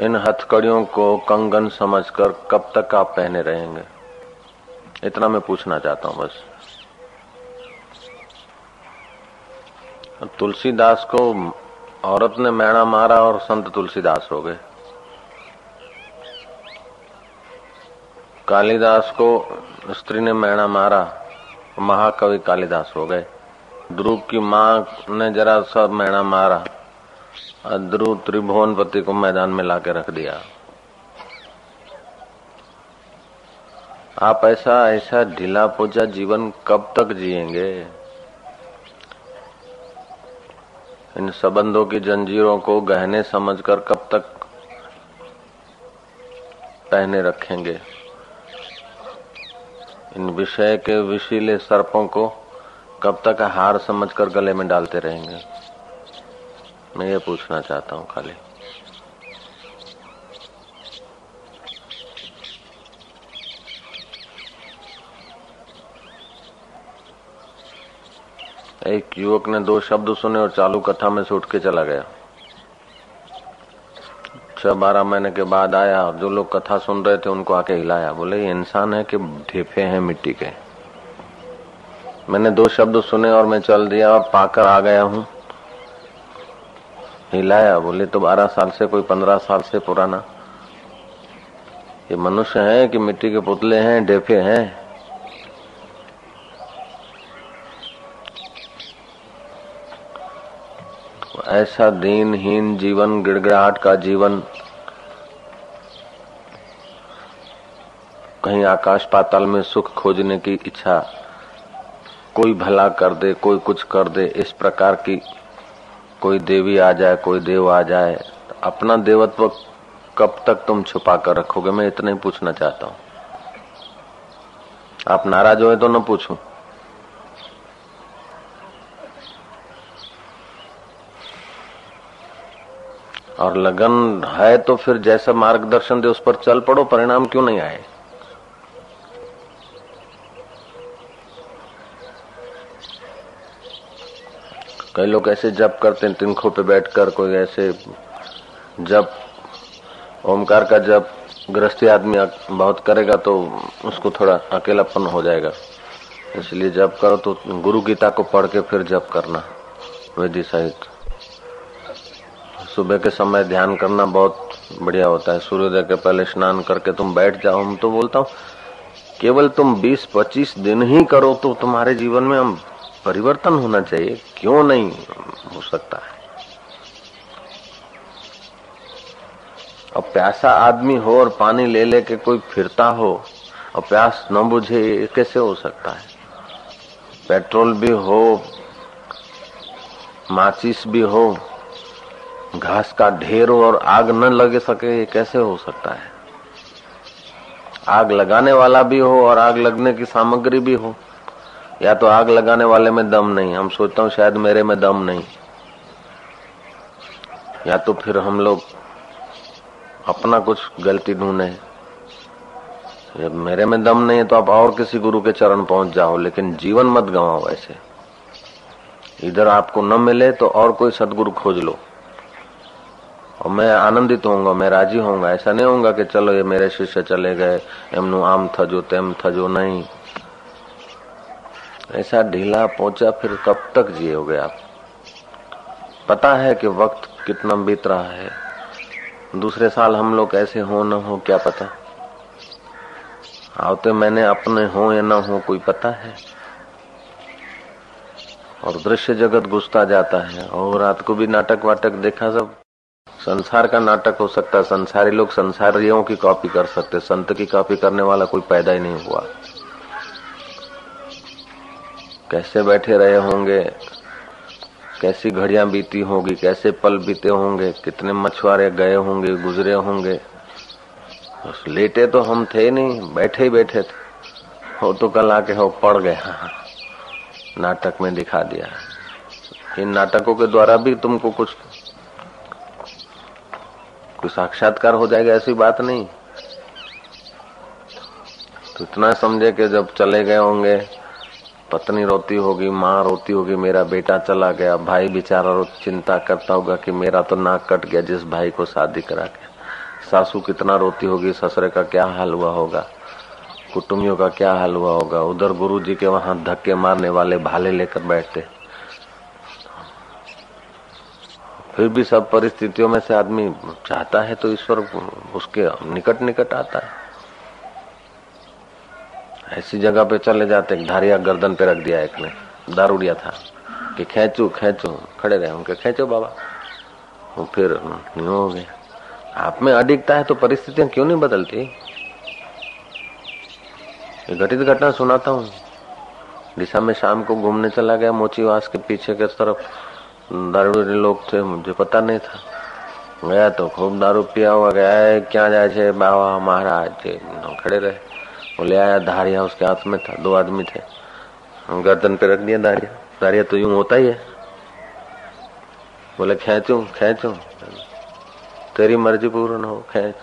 इन हथकड़ियों को कंगन समझकर कब तक आप पहने रहेंगे? इतना मैं पूछना चाहता हूँ बस। तुलसीदास को औरत ने मैणा मारा और संत तुलसीदास हो गए। कालिदास को स्त्री ने मैणा मारा, महाकवि कालिदास हो गए। ध्रुव की माँ ने जरा सा मैणा मारा। ध्रुव त्रिभुवनपति को मैदान में लाके रख दिया। आप ऐसा ऐसा ढीला पोचा जीवन कब तक जिएँगे? इन संबंधों की जंजीरों को गहने समझकर कब तक पहने रखेंगे? इन विषय के विशीले सर्पों को कब तक हार समझकर गले में डालते रहेंगे? मैं ये पूछना चाहता हूँ खाली। एक युवक ने दो शब्द सुने और चालू कथा में से उठ के चला गया। छह बारह महीने के बाद आया और जो लोग कथा सुन रहे थे उनको आके हिलाया। बोले, ये इंसान है कि ढेफे हैं मिट्टी के? मैंने दो शब्द सुने और मैं चल दिया और पाकर आ गया हूँ। हिलाया बोले तो बारह साल से, कोई पंद्रह साल से पुराना। ये मनुष्य है कि मिट्टी के पुतले हैं ढेफे हैं। ऐसा दीनहीन जीवन, गिड़गिड़ाहट का जीवन, कहीं आकाश पाताल में सुख खोजने की इच्छा, कोई भला कर दे, कोई कुछ कर दे, इस प्रकार की कोई देवी आ जाए, कोई देव आ जाए तो अपना देवत्व कब तक तुम छुपा कर रखोगे, मैं इतना ही पूछना चाहता हूँ। आप नाराज़ हो तो न पूछूँ। और लगन है तो फिर जैसा मार्गदर्शन दे उस पर चल पड़ो, परिणाम क्यों नहीं आए? कई लोग ऐसे जप करते हैं, तिनखों पे बैठकर कोई ऐसे जप, ओमकार का जप, गृहस्थी आदमी बहुत करेगा तो उसको थोड़ा अकेलापन हो जाएगा। इसलिए जप करो तो गुरु गीता को पढ़ के फिर जप करना, वेदी सहित। सुबह के समय ध्यान करना बहुत बढ़िया होता है। सूर्योदय के पहले स्नान करके तुम बैठ जाओ हम तो बोलता हूँ, केवल तुम 20-25 दिन ही करो तो तुम्हारे जीवन में हम परिवर्तन होना चाहिए। क्यों नहीं हो सकता है? और प्यासा आदमी हो और पानी ले लेके कोई फिरता हो और प्यास न बुझे कैसे हो सकता है? पेट्रोल भी हो, माचिस भी हो, घास का ढेर हो और आग न लगे सके ये कैसे हो सकता है? आग लगाने वाला भी हो और आग लगने की सामग्री भी हो। या तो आग लगाने वाले में दम नहीं, हम सोचता हूँ शायद मेरे में दम नहीं। या तो फिर हम लोग अपना कुछ गलती ढूंढे। जब मेरे में दम नहीं है तो आप और किसी गुरु के चरण पहुँच जाओ, लेकिन जीवन मत गंवाओ ऐसे। इधर आपको न मिले तो और कोई सदगुरु खोज लो। और मैं आनंदित होऊँगा, मैं राज़ी होऊँगा। ऐसा नहीं होऊँगा कि चलो ये मेरे शिष्य चले गए, एमनु आम थजो तेम थजो नहीं। ऐसा ढीला पहुँचा, फिर कब तक जियोगे आप? पता है कि वक्त कितना बीत रहा है। दूसरे साल हम लोग ऐसे हो न हो, क्या पता? आवते मैंने अपने हो या ना हो, कोई पता है? और दृश्य जगत घुसता जाता है, और रात को भी नाटक वाटक देखा सब। संसार का नाटक हो सकता है संसारी लोग संसारियों की कॉपी कर सकते, संत की कॉपी करने वाला कोई पैदा ही नहीं हुआ। कैसे बैठे रहे होंगे? कैसी घड़ियाँ बीती होगी? कैसे पल बीते होंगे? कितने मछुआरे गए होंगे? गुजरे होंगे? बस लेटे तो हम थे नहीं, बैठे ही बैठे थे। हो तो कल आके हो, पड़ गया नाटक में दिखा दिया। इन नाटकों के द्वारा भी तुमको कुछ कोई साक्षात्कार हो जाएगा ऐसी बात नहीं। तो इतना समझे कि जब चले गए होंगे पत्नी रोती होगी, माँ रोती होगी, मेरा बेटा चला गया। भाई बेचारा चिंता करता होगा कि मेरा तो नाक कट गया, जिस भाई को शादी करा के। सासू कितना रोती होगी, ससुरे का क्या हाल हुआ होगा? कुटुंबियों का क्या हाल हुआ होगा? उधर गुरु जी के वहाँ धक्के मारने वाले भाले लेकर बैठते। फिर भी सब परिस्थितियों में से आदमी चाहता है तो ईश्वर उसके निकट निकट आता है। ऐसी जगह पे चले जाते धारिया गर्दन पे रख दिया एक ने। दारूडिया था कि खेचू खेचू, खड़े रहे उनके खेचो बाबा। वो फिर हो गए आप में अडिगता है तो परिस्थितियाँ क्यों नहीं बदलती? घटित घटना सुनाता हूँ। दिशा में शाम को घूमने चला गया, मोचीवास के पीछे के तरफ़। दारू लोग थे, मुझे पता नहीं था। गया तो खूब दारू पिया हुआ, गया है, क्या जाए बाबा महाराज खड़े रहे। वो ले आया धारिया, उसके हाथ में था, दो आदमी थे। गर्दन पे रख दिया धारिया। धारिया तो यूँ होता ही है। बोले, खेचू खेचू। तेरी मर्ज़ी पूर्ण हो, खेच।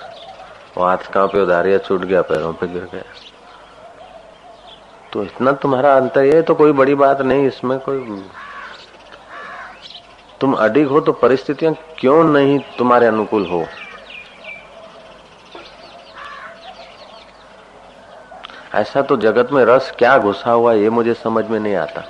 वो हाथ कांपे धारिया छूट गया, पैरों पे गिर गया। तो इतना तुम्हारा अंतर, ये तो कोई बड़ी बात नहीं, इसमें कोई तुम अडिग हो तो परिस्थितियाँ क्यों नहीं तुम्हारे अनुकूल हो? ऐसा तो जगत में रस क्या घुसा हुआ ये मुझे समझ में नहीं आता।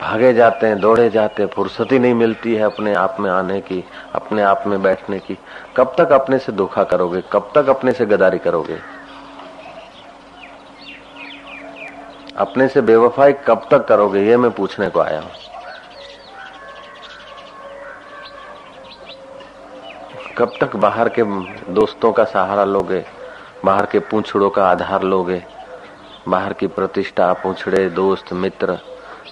भागे जाते हैं, दौड़े जाते हैं, फुर्सत नहीं मिलती है अपने आप में आने की, अपने आप में बैठने की। कब तक अपने से धोखा करोगे? कब तक अपने से गदारी करोगे? अपने से बेवफाई कब तक करोगे, ये मैं पूछने को आया हूँ। कब तक बाहर के दोस्तों का सहारा लोगे? बाहर के पूछड़ों का आधार लोगे, बाहर की प्रतिष्ठा, पूछड़े, दोस्त, मित्र,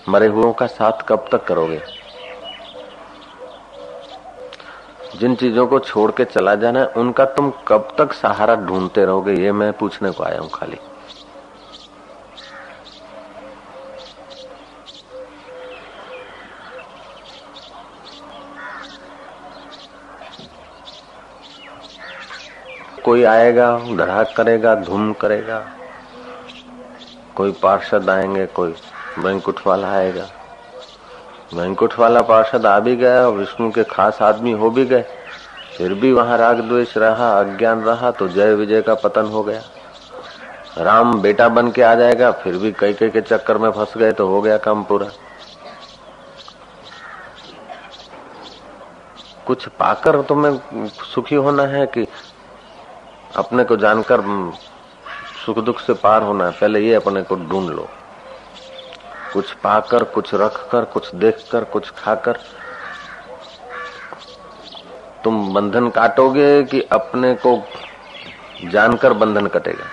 मरे हुओं का साथ कब तक करोगे? जिन चीज़ों को छोड़ के चला जाना है उनका तुम कब तक सहारा ढूंढते रहोगे, ये मैं पूछने को आया हूँ खाली। कोई आएगा धड़ाक करेगा, धूम करेगा। कोई पार्षद आएँगे, कोई बैंकुट वाला आएगा। बैंकुट वाला पार्षद आ भी गया और विष्णु के खास आदमी हो भी गए। फिर भी वहाँ राग द्वेष रहा, अज्ञान रहा तो जय विजय का पतन हो गया। राम बेटा बन के आ जाएगा, फिर भी कई कई के चक्कर में फंस गए तो हो गया काम पूरा। कुछ पाकर तुम्हें सुखी होना है कि अपने को जानकर सुख दुख से पार होना है। पहले ये अपने को ढूंढ लो। कुछ पाकर, कुछ रखकर, कुछ देखकर, कुछ खाकर। तुम बंधन काटोगे कि अपने को जानकर बंधन कटेगा।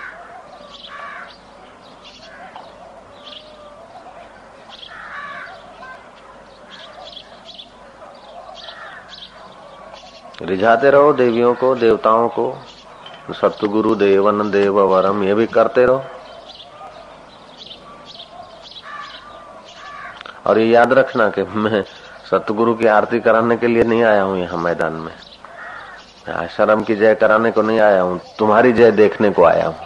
रिझाते रहो देवियों को, देवताओं को। सतगुरु देवन देव वरम ये भी करते रहो। और ये याद रखना कि मैं सतगुरु की आरती कराने के लिए नहीं आया हूँ यहाँ मैदान में। शर्म की जय कराने को नहीं आया हूँ, तुम्हारी जय देखने को आया हूँ।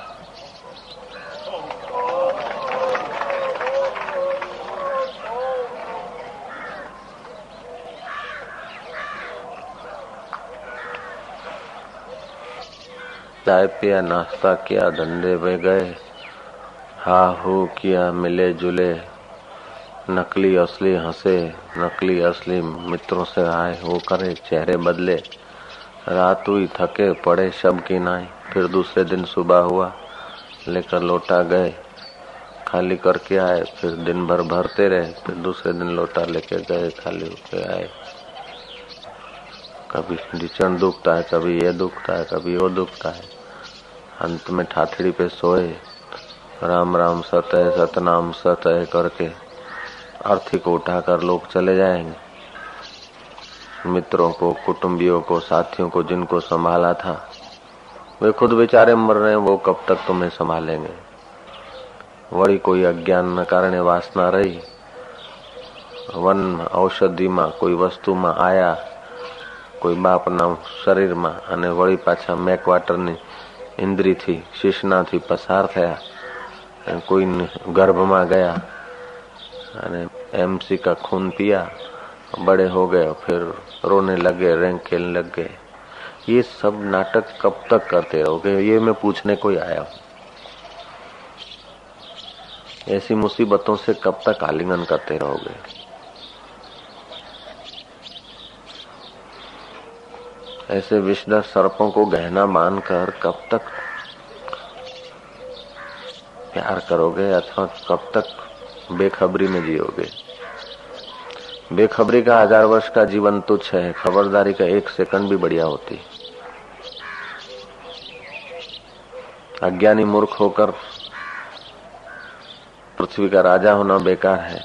चाय पिया, नाश्ता किया, धंधे पे गए। हा हो किया मिले जुले नकली असली हंसे, नकली असली मित्रों से आए, वो करे, चेहरे बदले। रात हुई, थके, पड़े, शब की नाई, फिर दूसरे दिन सुबह हुआ, लेकर लोटा गए। खाली करके आए, फिर दिन भर भरते रहे, फिर दूसरे दिन लोटा लेके गए, खाली होके आए। कभी ढिचण दुखता है, कभी ये दुखता है, कभी वो दुखता है। अंत में ठाठड़ी पे सोए राम राम सतह सतनाम सतह करके अर्थी को उठाकर लोग चले जाएंगे मित्रों को कुटुंबियों को साथियों को जिनको संभाला था वे खुद बेचारे मर रहे हैं वो कब तक तुम्हें संभालेंगे वही कोई अज्ञान न कारण वासना रही વન ઔષધિમાં કોઈ વસ્તુમાં આયા કોઈ બાપના શરીરમાં અને વળી પાછા મેકવાટરની ઇન્દ્રીથી શિશનાથી પસાર થયા કોઈ ગર્ભમાં ગયા અને એમસી કા ખૂન પિયા बड़े हो गए फिर रोने लगे रैंक खेलने लग गए ये सब नाटक कब तक करते रहोगे ये मैं पूछने को ही आया हूं ऐसी मुसीबतों से कब तक आलिंगन करते रहोगे ऐसे विषधर सर्पों को गहना मानकर कब तक प्यार करोगे अथवा कब तक बेखबरी में जियोगे? बेखबरी का हज़ार वर्ष का जीवन तुच्छ है, खबरदारी का एक सेकंड भी बढ़िया होती। अज्ञानी मूर्ख होकर पृथ्वी का राजा होना बेकार है।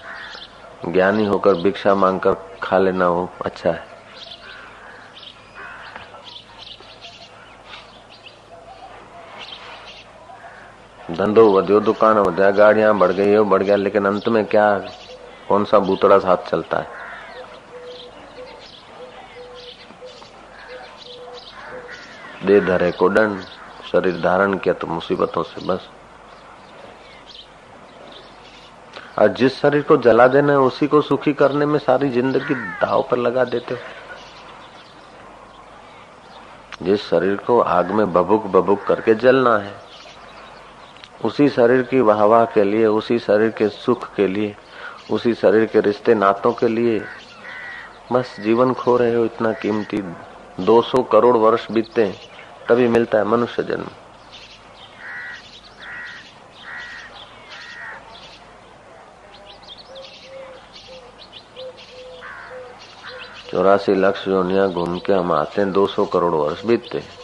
ज्ञानी होकर भिक्षा मांगकर खा लेना हो अच्छा है। धंधो वध्यो दुकान वधिया गाड़ियाँ बढ़ गई हो बढ़ गया, लेकिन अंत में क्या कौन सा बूतड़ा साथ चलता है? दे धरे को दंड, शरीर धारण किया तो मुसीबतों से बस। और जिस शरीर को जला देना है, उसी को सुखी करने में सारी ज़िंदगी दाव पर लगा देते हो। जिस शरीर को आग में बबुक बबुक करके जलना है उसी शरीर की वाहवाह के लिए, उसी शरीर के सुख के लिए, उसी शरीर के रिश्ते नातों के लिए। बस जीवन खो रहे हो इतना कीमती। 200 करोड़ वर्ष बीतते हैं, तभी मिलता है मनुष्य जन्म। चौरासी लक्ष योनिया घूम के हम आते हैं 200 करोड़ वर्ष बीतते हैं।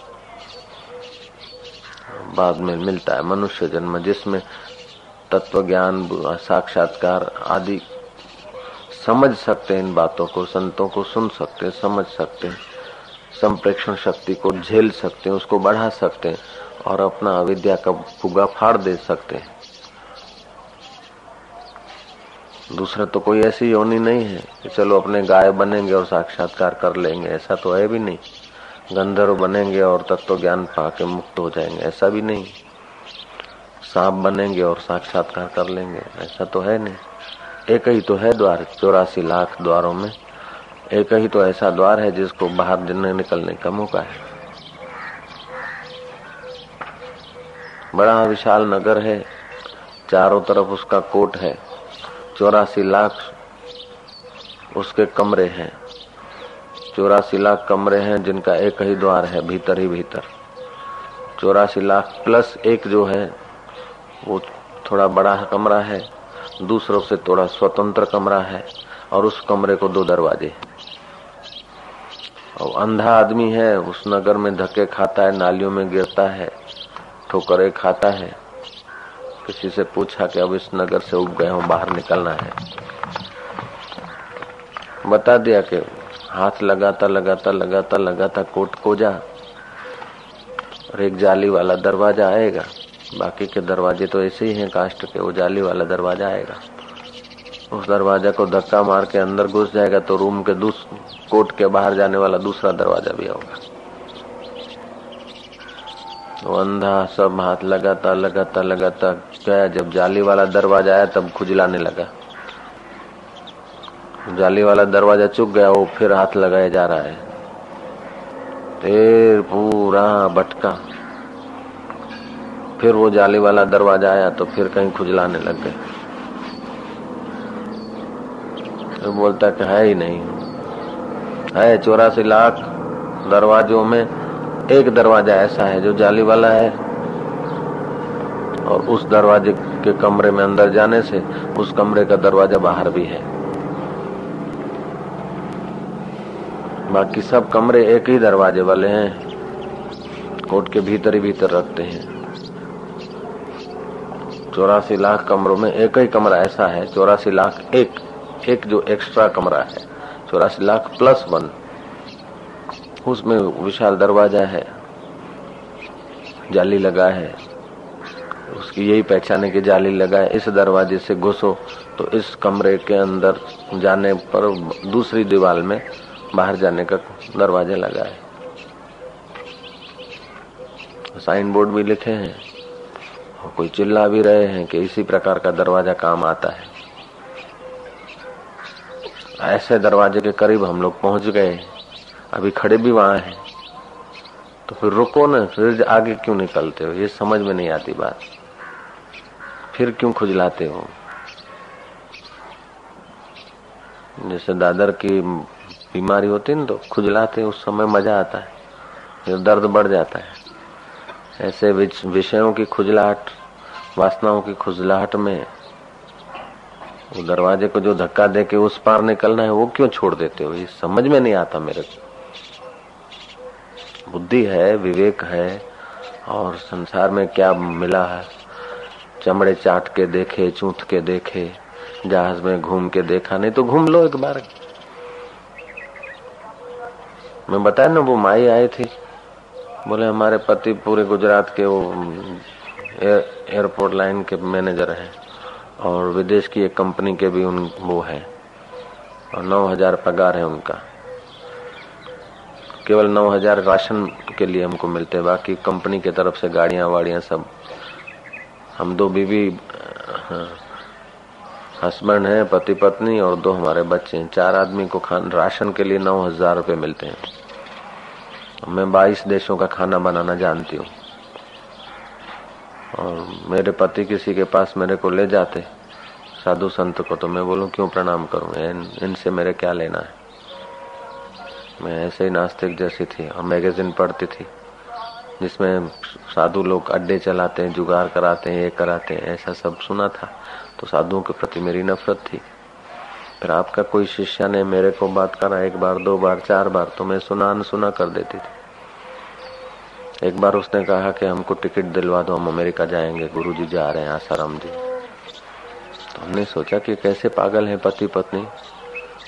बाद में मिलता है। मनुष्य जन्म, जिसमें तत्व ज्ञान साक्षात्कार आदि समझ सकते हैं इन बातों को, संतों को सुन सकते हैं, समझ सकते हैं संप्रेक्षण शक्ति को झेल सकते हैं, उसको बढ़ा सकते हैं और अपना अविद्या का फुगा फाड़ दे सकते हैं। दूसरा तो कोई ऐसी योनि नहीं है कि चलो अपने गाय बनेंगे और साक्षात्कार कर लेंगे, ऐसा तो है भी नहीं। गंधर्व बनेंगे और तत्व ज्ञान पाके मुक्त हो जाएँगे। ऐसा भी नहीं। सांप बनेंगे और साक्षात्कार कर लेंगे। ऐसा तो है नहीं। एक ही तो है द्वार, चौरासी लाख द्वारों में। एक ही तो ऐसा द्वार है जिसको बाहर निकलने का मौका है। बड़ा विशाल नगर है। चारों तरफ़ उसका कोट है। चौरासी लाख उसके कमरे हैं। चौरासी लाख कमरे हैं, जिनका एक ही द्वार है, भीतर ही भीतर। चौरासी लाख प्लस एक जो है, वो थोड़ा बड़ा कमरा है, दूसरों से थोड़ा स्वतंत्र कमरा है, और उस कमरे को दो दरवाजे और अंधा आदमी है, उस नगर में धक्के खाता है, नालियों में गिरता है, ठोकरे खाता है। किसी से पूछा कि अब इस नगर से उग गए हूँ, बाहर निकलना है। बता दिया कि हाथ लगाता लगाता लगाता लगाता कोट को जा और एक जाली वाला दरवाज़ा आएगा। बाकी के दरवाजे तो ऐसे ही हैं कास्ट के, वो जाली वाला दरवाज़ा आएगा। उस दरवाज़ा को धक्का मार के अंदर घुस जाएगा तो रूम के दूस, कोट के बाहर जाने वाला दूसरा दरवाज़ा भी होगा। वो अंधा, सब हाथ लगाता लगाता लगाता, गया। जब जाली वाला दरवाज़ा आया, तब खुजलाने लगा। जाली वाला दरवाज़ा चुक गया, वो फिर हाथ लगाया जा रहा है। फिर पूरा भटका फिर वो जाली वाला दरवाज़ा आया तो फिर कहीं खुजलाने लग गए। तो बोलता कि है ही नहीं। है चौरासी लाख दरवाजों में एक दरवाज़ा ऐसा है जो जाली वाला है और उस दरवाजे के कमरे में अंदर जाने से उस कमरे का दरवाज़ा बाहर भी है। बाकी सब कमरे एक ही दरवाजे वाले हैं। कोर्ट के भीतर ही भीतर रखते हैं। चौरासी लाख कमरों में एक ही कमरा ऐसा है, चौरासी लाख एक एक जो एक्स्ट्रा कमरा है। चौरासी लाख प्लस वन उसमें विशाल दरवाज़ा है, जाली लगा है। उसकी यही पहचाने की जाली लगा है इस दरवाजे से घुसो तो इस कमरे के अंदर जाने पर दूसरी दीवार में बाहर जाने का दरवाज़ा लगा है। साइन बोर्ड भी लिखे हैं और कोई चिल्ला भी रहे हैं कि इसी प्रकार का दरवाज़ा काम आता है। ऐसे दरवाजे के करीब हम लोग पहुँच गए अभी खड़े भी वहाँ हैं। तो फिर रुको ना, फिर आगे क्यों निकलते हो? ये समझ में नहीं आती बात। फिर क्यों खुजलाते हो? जैसे दादर की बीमारी होती ना तो खुजलाते उस समय मज़ा आता है। फिर दर्द बढ़ जाता है। ऐसे विषयों की खुजलाहट, वासनाओं की खुजलाहट में, वो दरवाजे को जो धक्का दे के उस पार निकलना है, वो क्यों छोड़ देते हो? ये समझ में नहीं आता मेरे को। बुद्धि है, विवेक है, और संसार में क्या मिला है? चमड़े चाट के देखे चूट के देखे, जहाज़ में घूम के देखा, नहीं तो घूम लो एक बार। मैं बताया ना, वो माई आई थी। बोले, हमारे पति पूरे गुजरात के वो एयरपोर्ट लाइन के मैनेजर हैं और विदेश की एक कंपनी के भी उन, वो है और नौ हज़ार पगार है उनका। केवल नौ हज़ार राशन के लिए हमको मिलते हैं, बाकी कंपनी की तरफ़ से गाड़ियाँ वाड़ियाँ सब, हम दो बीवी हस्बैंड हैं पति पत्नी और दो हमारे बच्चे हैं। चार आदमी को खान राशन के लिए नौ हज़ार रुपये मिलते हैं। मैं बाईस देशों का खाना बनाना जानती हूँ। और मेरे पति किसी के पास मेरे को ले जाते। साधु संत को तो मैं बोलूँ क्यों प्रणाम करूँ? इन, इनसे मेरे क्या लेना है? मैं ऐसे ही नास्तिक जैसी थी और मैगजीन पढ़ती थी जिसमें साधु लोग अड्डे चलाते हैं जुगाड़ कराते हैं ये कराते हैं ऐसा सब सुना था। तो साधुओं के प्रति मेरी नफरत थी। फिर आपका कोई शिष्य ने मेरे को बात करा एक बार, दो बार, चार बार तो मैं सुना अनसुना कर देती थी। एक बार उसने कहा कि हमको टिकट दिलवा दो, हम अमेरिका जाएँगे गुरु जी जा रहे हैं, आसाराम जी। तो हमने सोचा कि कैसे पागल हैं पति पत्नी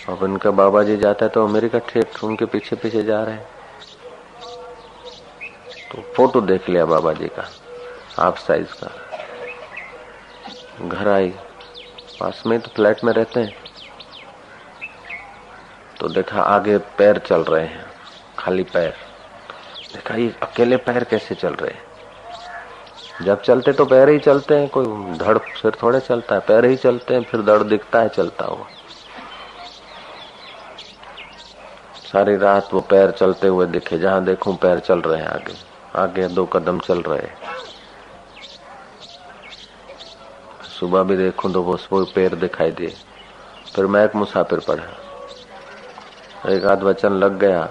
अब उनका बाबा जी जाता है तो अमेरिका ठेठ उनके पीछे पीछे जा रहे हैं। तो फ़ोटो देख लिया बाबा जी का हाफ़ साइज़ का। घर आई। पास में तो फ्लैट में रहते हैं। तो देखा आगे पैर चल रहे हैं, खाली पैर। देखा ये अकेले पैर कैसे चल रहे हैं? जब चलते तो पैर ही चलते हैं, कोई धड़ सिर थोड़े चलता है। पैर ही चलते हैं, फिर दर्द दिखता है, चलता हुआ। सारी रात वो पैर चलते हुए दिखे, जहाँ देखूँ पैर चल रहे हैं आगे। आगे दो कदम चल रहे सुबह भी देखूँ तो वो वो पैर दिखाई दिए फिर मैं एक मुसाफिर पढ़ा एक आध वचन लग गया।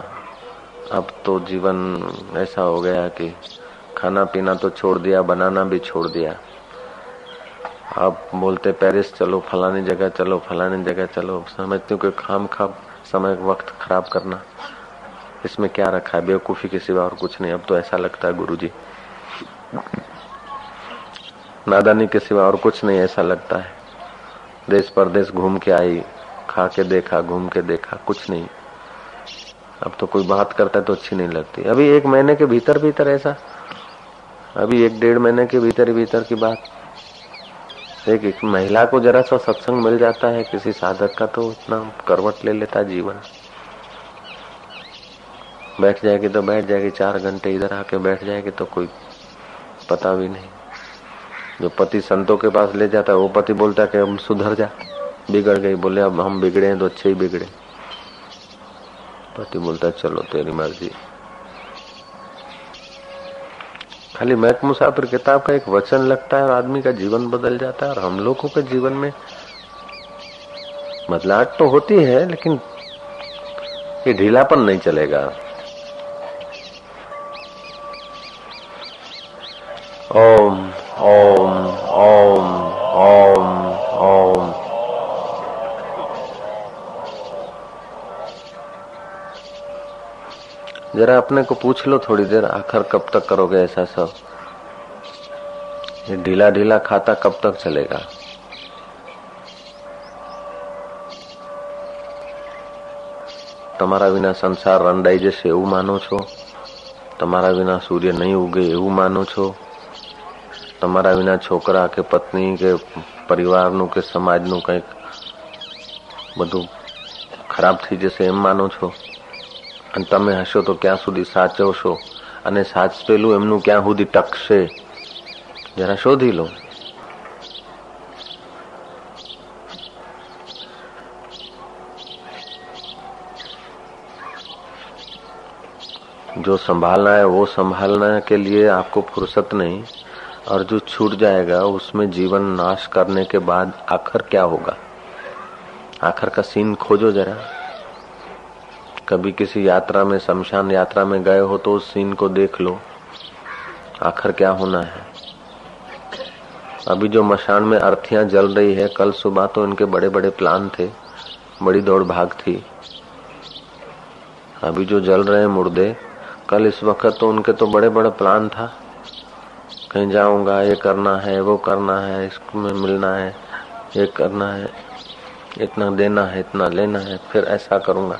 अब तो जीवन ऐसा हो गया कि खाना पीना तो छोड़ दिया, बनाना भी छोड़ दिया। अब बोलते पेरिस चलो, फलानी जगह चलो, फलानी जगह चलो। समझती हूँ कि खाम खा समय वक्त खराब करना। इसमें क्या रखा है? बेवकूफ़ी के सिवा और कुछ नहीं। अब तो ऐसा लगता है गुरु जी नादानी के सिवा और कुछ नहीं ऐसा लगता है। देश परदेश घूम के आई खा के देखा घूम के देखा कुछ नहीं। अब तो कोई बात करता है तो अच्छी नहीं लगती। अभी एक महीने के भीतर भीतर ऐसा। अभी एक डेढ़ महीने के भीतर भीतर की बात। एक, एक महिला को जरा सा सत्संग मिल जाता है किसी साधक का तो इतना करवट ले लेता जीवन। बैठ जाएगी तो बैठ जाएगी चार घंटे इधर आके बैठ जाएगी तो कोई पता भी नहीं। जो पति संतों के पास ले जाता है, वो पति बोलता है कि हम सुधर जा। बिगड़ गई, बोले, अब हम बिगड़े हैं तो अच्छे ही बिगड़े। पति बोलता है, चलो तेरी मर्ज़ी। खाली मैक मुसाफिर किताब का एक वचन लगता है और आदमी का जीवन बदल जाता है और हम लोगों के जीवन में बदलाहट तो होती है, लेकिन ये ढीलापन नहीं चलेगा। ओम। ओम ओम ओम ओम जरा अपने को पूछ लो थोड़ी देर आखिर कब तक करोगे ऐसा सब ये ढीला ढीला खाता कब तक चलेगा તમારા વિના સંસાર રંડાઈ જશે એવું માનો છો તમારા વિના સૂર્ય નહીં ઉગે એવું માનો છો તમારા વિના છોકરા કે પત્ની કે પરિવારનું કે સમાજનું કંઈક બધું ખરાબ થઈ જશે એમ માનો છો અને તમે હશો તો ક્યાં સુધી સાચવશો અને સાચવેલું એમનું ક્યાં સુધી ટકશે જરા શોધી લો जो संभालना है वो संभालना के लिए आपको फुर्सत नहीं और जो छूट जाएगा, उसमें जीवन नाश करने के बाद आखिर क्या होगा? आखिर का सीन खोजो जरा। कभी किसी यात्रा में, शमशान यात्रा में गए हो तो उस सीन को देख लो। आखिर क्या होना है? अभी जो मशान में अर्थियाँ जल रही है, कल सुबह तो इनके बड़े बड़े प्लान थे। बड़ी दौड़ भाग थी। अभी जो जल रहे हैं मुर्दे, कल इस वक्त तो उनके तो बड़े बड़े प्लान था। कहीं जाऊँगा, ये करना है, वो करना है इसमें मिलना है, ये करना है, इतना देना है, इतना लेना है, फिर ऐसा करूँगा।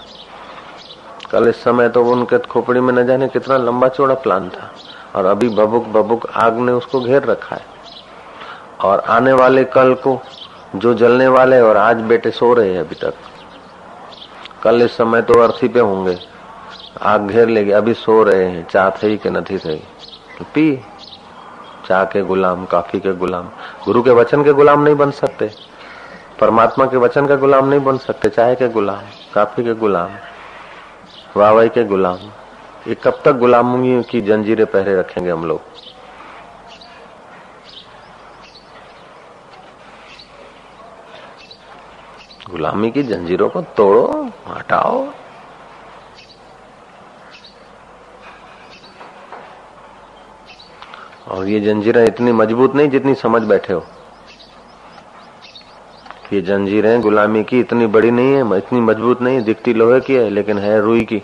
कल इस समय तो उनके खोपड़ी में न जाने कितना लंबा चौड़ा प्लान था, और अभी बबुक बबुक आग ने उसको घेर रखा है। और आने वाले कल को, जो जलने वाले और आज बेटे सो रहे हैं अभी तक, कल इस समय तो अर्थी पे होंगे, आग घेर लेगी, अभी सो रहे हैं चाह थे कि नहीं थे। तो पी। चाह के गुलाम, काफ़ी के गुलाम, गुरु के वचन के गुलाम नहीं बन सकते, परमात्मा के वचन का गुलाम नहीं बन सकते चाय के गुलाम, काफ़ी के गुलाम वाहवाई के गुलाम। ये कब तक गुलामी की जंजीरें पहरे रखेंगे हम लोग? गुलामी की जंजीरों को तोड़ो, हटाओ। और ये जंजीरें इतनी मज़बूत नहीं जितनी समझ बैठे हो। ये जंजीरें गुलामी की इतनी बड़ी नहीं है, इतनी मज़बूत नहीं, दिखती लोहे की है, लेकिन है रुई की।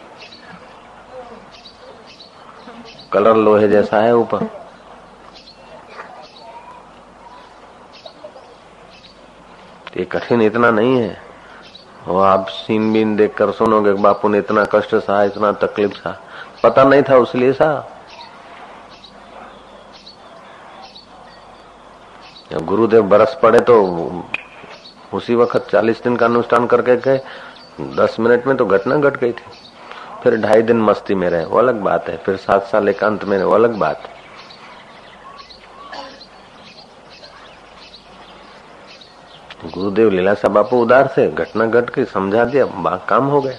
कलर लोहे जैसा है ऊपर। ये कठिन इतना नहीं है। वो आप सीन बीन देखकर सुनोगे बापू ने इतना कष्ट सहा इतना तकलीफ़ सहा पता नहीं था उसलिए सा। जब गुरुदेव बरस पड़े तो उसी वक्त चालीस दिन का अनुष्ठान करके गए। दस मिनट में तो घटना घट गट गई थी। फिर ढाई दिन मस्ती में रहे, वो अलग बात है। फिर सात साल एकांत में रहे, वो अलग बात है। गुरुदेव लीला बापू उदार से घटना घट गट के समझा दिया काम हो गया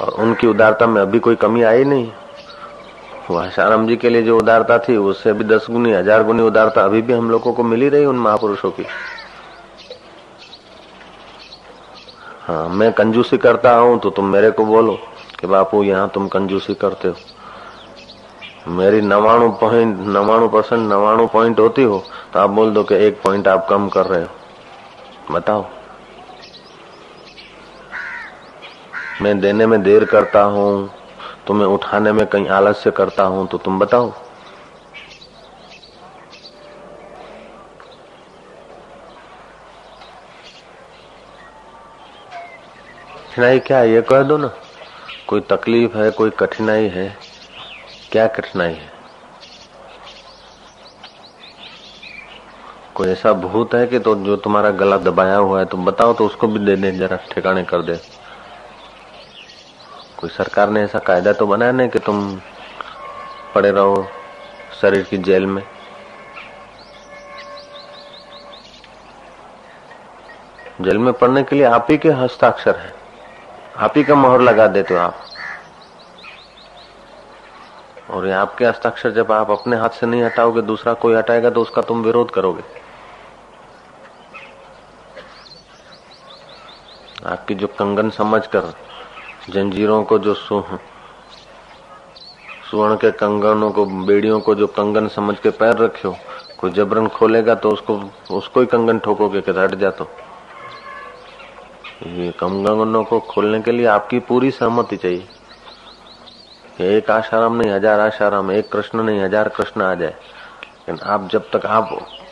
और उनकी उदारता में अभी कोई कमी आई नहीं। आशाराम जी के लिए जो उदारता थी, उससे अभी दस गुनी, हज़ार गुनी उदारता अभी भी हम लोगों को मिली रही उन महापुरुषों की। हाँ मैं कंजूसी करता हूँ तो तुम मेरे को बोलो कि बापू, यहाँ तुम कंजूसी करते हो। मेरी नवाणु पॉइंट नवाणु परसेंट नवाणु पॉइंट होती हो तो आप बोल दो कि एक पॉइंट आप कम कर रहे हो। बताओ। मैं देने में देर करता हूँ। तुम्हें उठाने में कहीं आलस्य करता हूँ तो तुम बताओ। कठिनाई क्या है, ये कह दो ना। कोई तकलीफ़ है, कोई कठिनाई है, क्या कठिनाई है? कोई ऐसा भूत है कि तो जो तुम्हारा गला दबाया हुआ है, तुम बताओ तो उसको भी दे दे जरा ठिकाने कर दे। कोई सरकार ने ऐसा कायदा तो बनाया नहीं कि तुम पड़े रहो शरीर की जेल में? जेल में पड़ने के लिए आप ही के हस्ताक्षर है। आप ही का मोहर लगा देते हो आप। और ये आपके हस्ताक्षर जब आप अपने हाथ से नहीं हटाओगे, दूसरा कोई हटाएगा तो उसका तुम विरोध करोगे। आपकी जो कंगन समझ कर जंजीरों को जो सुवर्ण के कंगनों को, बेड़ियों को जो कंगन समझ के पैर रखे हो, कोई जबरन खोलेगा तो उसको उसको ही कंगन ठोकोगे कि हट जा तो। ये कंगनों को खोलने के लिए आपकी पूरी सहमति चाहिए। एक आशाराम नहीं, हज़ार आशाराम, एक कृष्ण नहीं, हज़ार कृष्ण आ जाए। लेकिन आप जब तक आप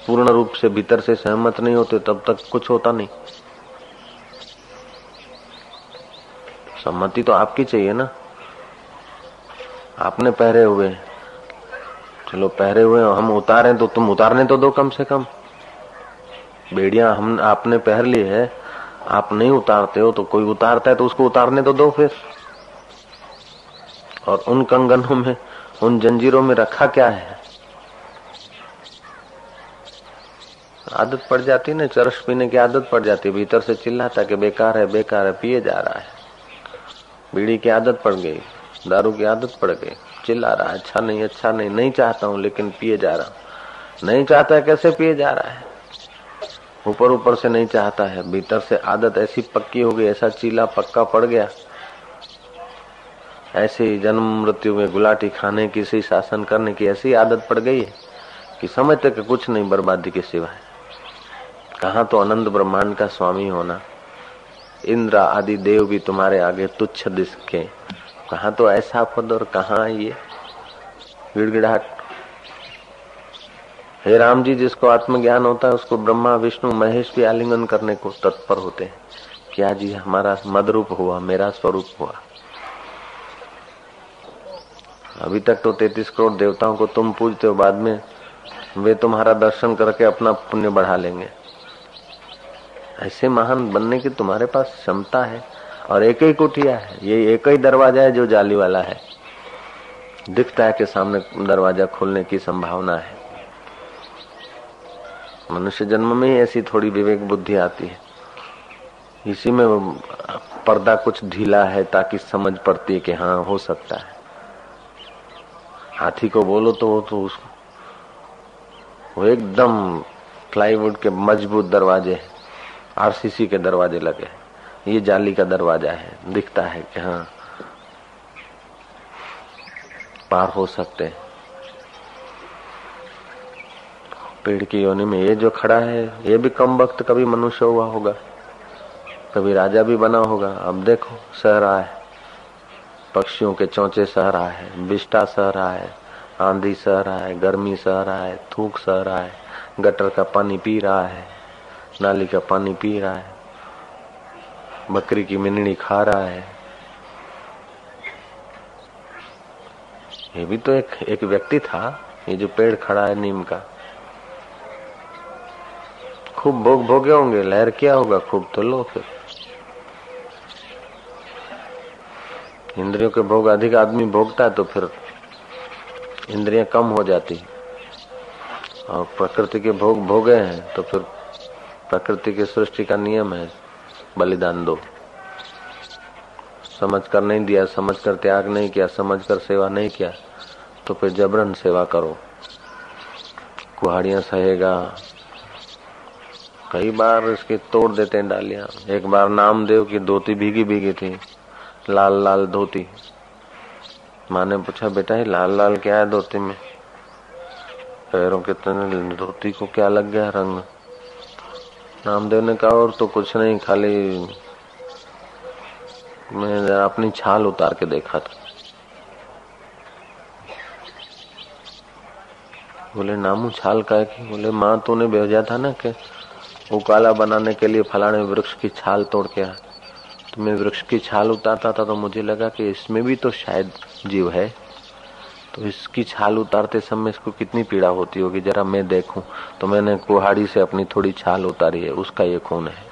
पूर्ण रूप से भीतर से सहमत नहीं होते, तब तक कुछ होता नहीं। सम्मति तो आपकी चाहिए ना। आपने पहरे हुए। चलो, पहरे हुए, हम उतारे तो तुम उतारने तो दो कम से कम। बेड़िया, हम, आपने पहर ली है, आप नहीं उतारते हो तो कोई उतारता है तो उसको उतारने तो दो फिर। और उन कंगनों में, उन जंजीरों में रखा क्या है? आदत पड़ जाती ना, चरस पीने की आदत पड़ जाती, भीतर से चिल्लाता कि बेकार है बेकार है, पिए जा रहा है। बीड़ी की आदत पड़ गई, दारू की आदत पड़ गई। चिल्ला रहा अच्छा नहीं अच्छा नहीं नहीं चाहता हूँ, लेकिन पिए जा रहा हूँ। नहीं चाहता है, कैसे पिए जा रहा है? ऊपर ऊपर से नहीं चाहता है, भीतर से आदत ऐसी पक्की हो गई, ऐसा चीला पक्का पड़ गया। ऐसे जन्म मृत्यु में गुलाटी खाने की सी शासन करने की ऐसी आदत पड़ गई है कि समझते कुछ नहीं, बर्बादी के सिवाय। कहा तो अनंत ब्रह्मांड का स्वामी होना। इंद्र आदि देव भी तुम्हारे आगे तुच्छ दिसके। कहा तो ऐसा पद और कहा ये? गिड़गिड़ाहट। हे राम जी, जिसको आत्मज्ञान होता है, उसको ब्रह्मा, विष्णु, महेश भी आलिंगन करने को तत्पर होते हैं। क्या जी, हमारा मदरूप हुआ, मेरा स्वरूप हुआ? अभी तक तो तैतीस करोड़ देवताओं को तुम पूजते हो, बाद में वे तुम्हारा दर्शन करके अपना पुण्य बढ़ा लेंगे। ऐसे महान बनने की तुम्हारे पास क्षमता है और एक ही कुटिया है। ये एक ही दरवाज़ा है जो जाली वाला है। दिखता है कि सामने दरवाज़ा खोलने की संभावना है। मनुष्य जन्म में ही ऐसी थोड़ी विवेक बुद्धि आती है। इसी में पर्दा कुछ ढीला है ताकि समझ पड़ती है कि हाँ हो सकता है। हाथी को बोलो तो वो तो उसको वो एकदम प्लाईवुड के मज़बूत दरवाजे आरसीसी के दरवाजे लगे ये जाली का दरवाज़ा है। दिखता है कि हाँ पार हो सकते हैं। पेड़ की योनि में ये जो खड़ा है, ये भी कम वक्त कभी मनुष्य हुआ होगा। कभी राजा भी बना होगा। अब देखो सह रहा है। पक्षियों के चौचे सह रहा है। बिष्टा सह रहा है। आंधी सह रहा है। गर्मी सह रहा है। थूक सह रहा है। गटर का पानी पी रहा है। नाली का पानी पी रहा है, बकरी की मिननी खा रहा है। ये भी तो एक एक व्यक्ति था, ये जो पेड़ खड़ा है नीम का। खूब भोग भोगे होंगे, लहर क्या होगा, खूब तो लो फिर। इंद्रियों के भोग, अधिक आदमी भोगता है तो फिर इंद्रियाँ कम हो जाती। और प्रकृति के भोग भोगे हैं तो फिर प्रकृति की सृष्टि का नियम है, बलिदान दो। समझ कर नहीं दिया, समझ कर त्याग नहीं किया, समझ कर सेवा नहीं किया तो फिर जबरन सेवा करो। कुहाड़ियाँ सहेगा, कई बार इसके तोड़ देते हैं डालियाँ। एक बार नामदेव की धोती भीगी भीगी थी, लाल लाल धोती। माँ ने पूछा, बेटा, ये लाल लाल क्या है धोती में? पैरों के तने धोती को क्या लग गया रंग? नामदेव ने कहा और तो कुछ नहीं, खाली मैं अपनी छाल उतार के देखा था। बोले, नामू छाल का है कि? बोले, माँ, तूने भेजा था ना कि उकाला बनाने के लिए फलाने वृक्ष की छाल तोड़ के आ तो मैं वृक्ष की छाल उतारता था तो मुझे लगा कि इसमें भी तो शायद जीव है। तो इसकी छाल उतारते समय इसको कितनी पीड़ा होती होगी? जरा मैं देखूँ। तो मैंने कुहाड़ी से अपनी थोड़ी छाल उतारी है, उसका ये खून है।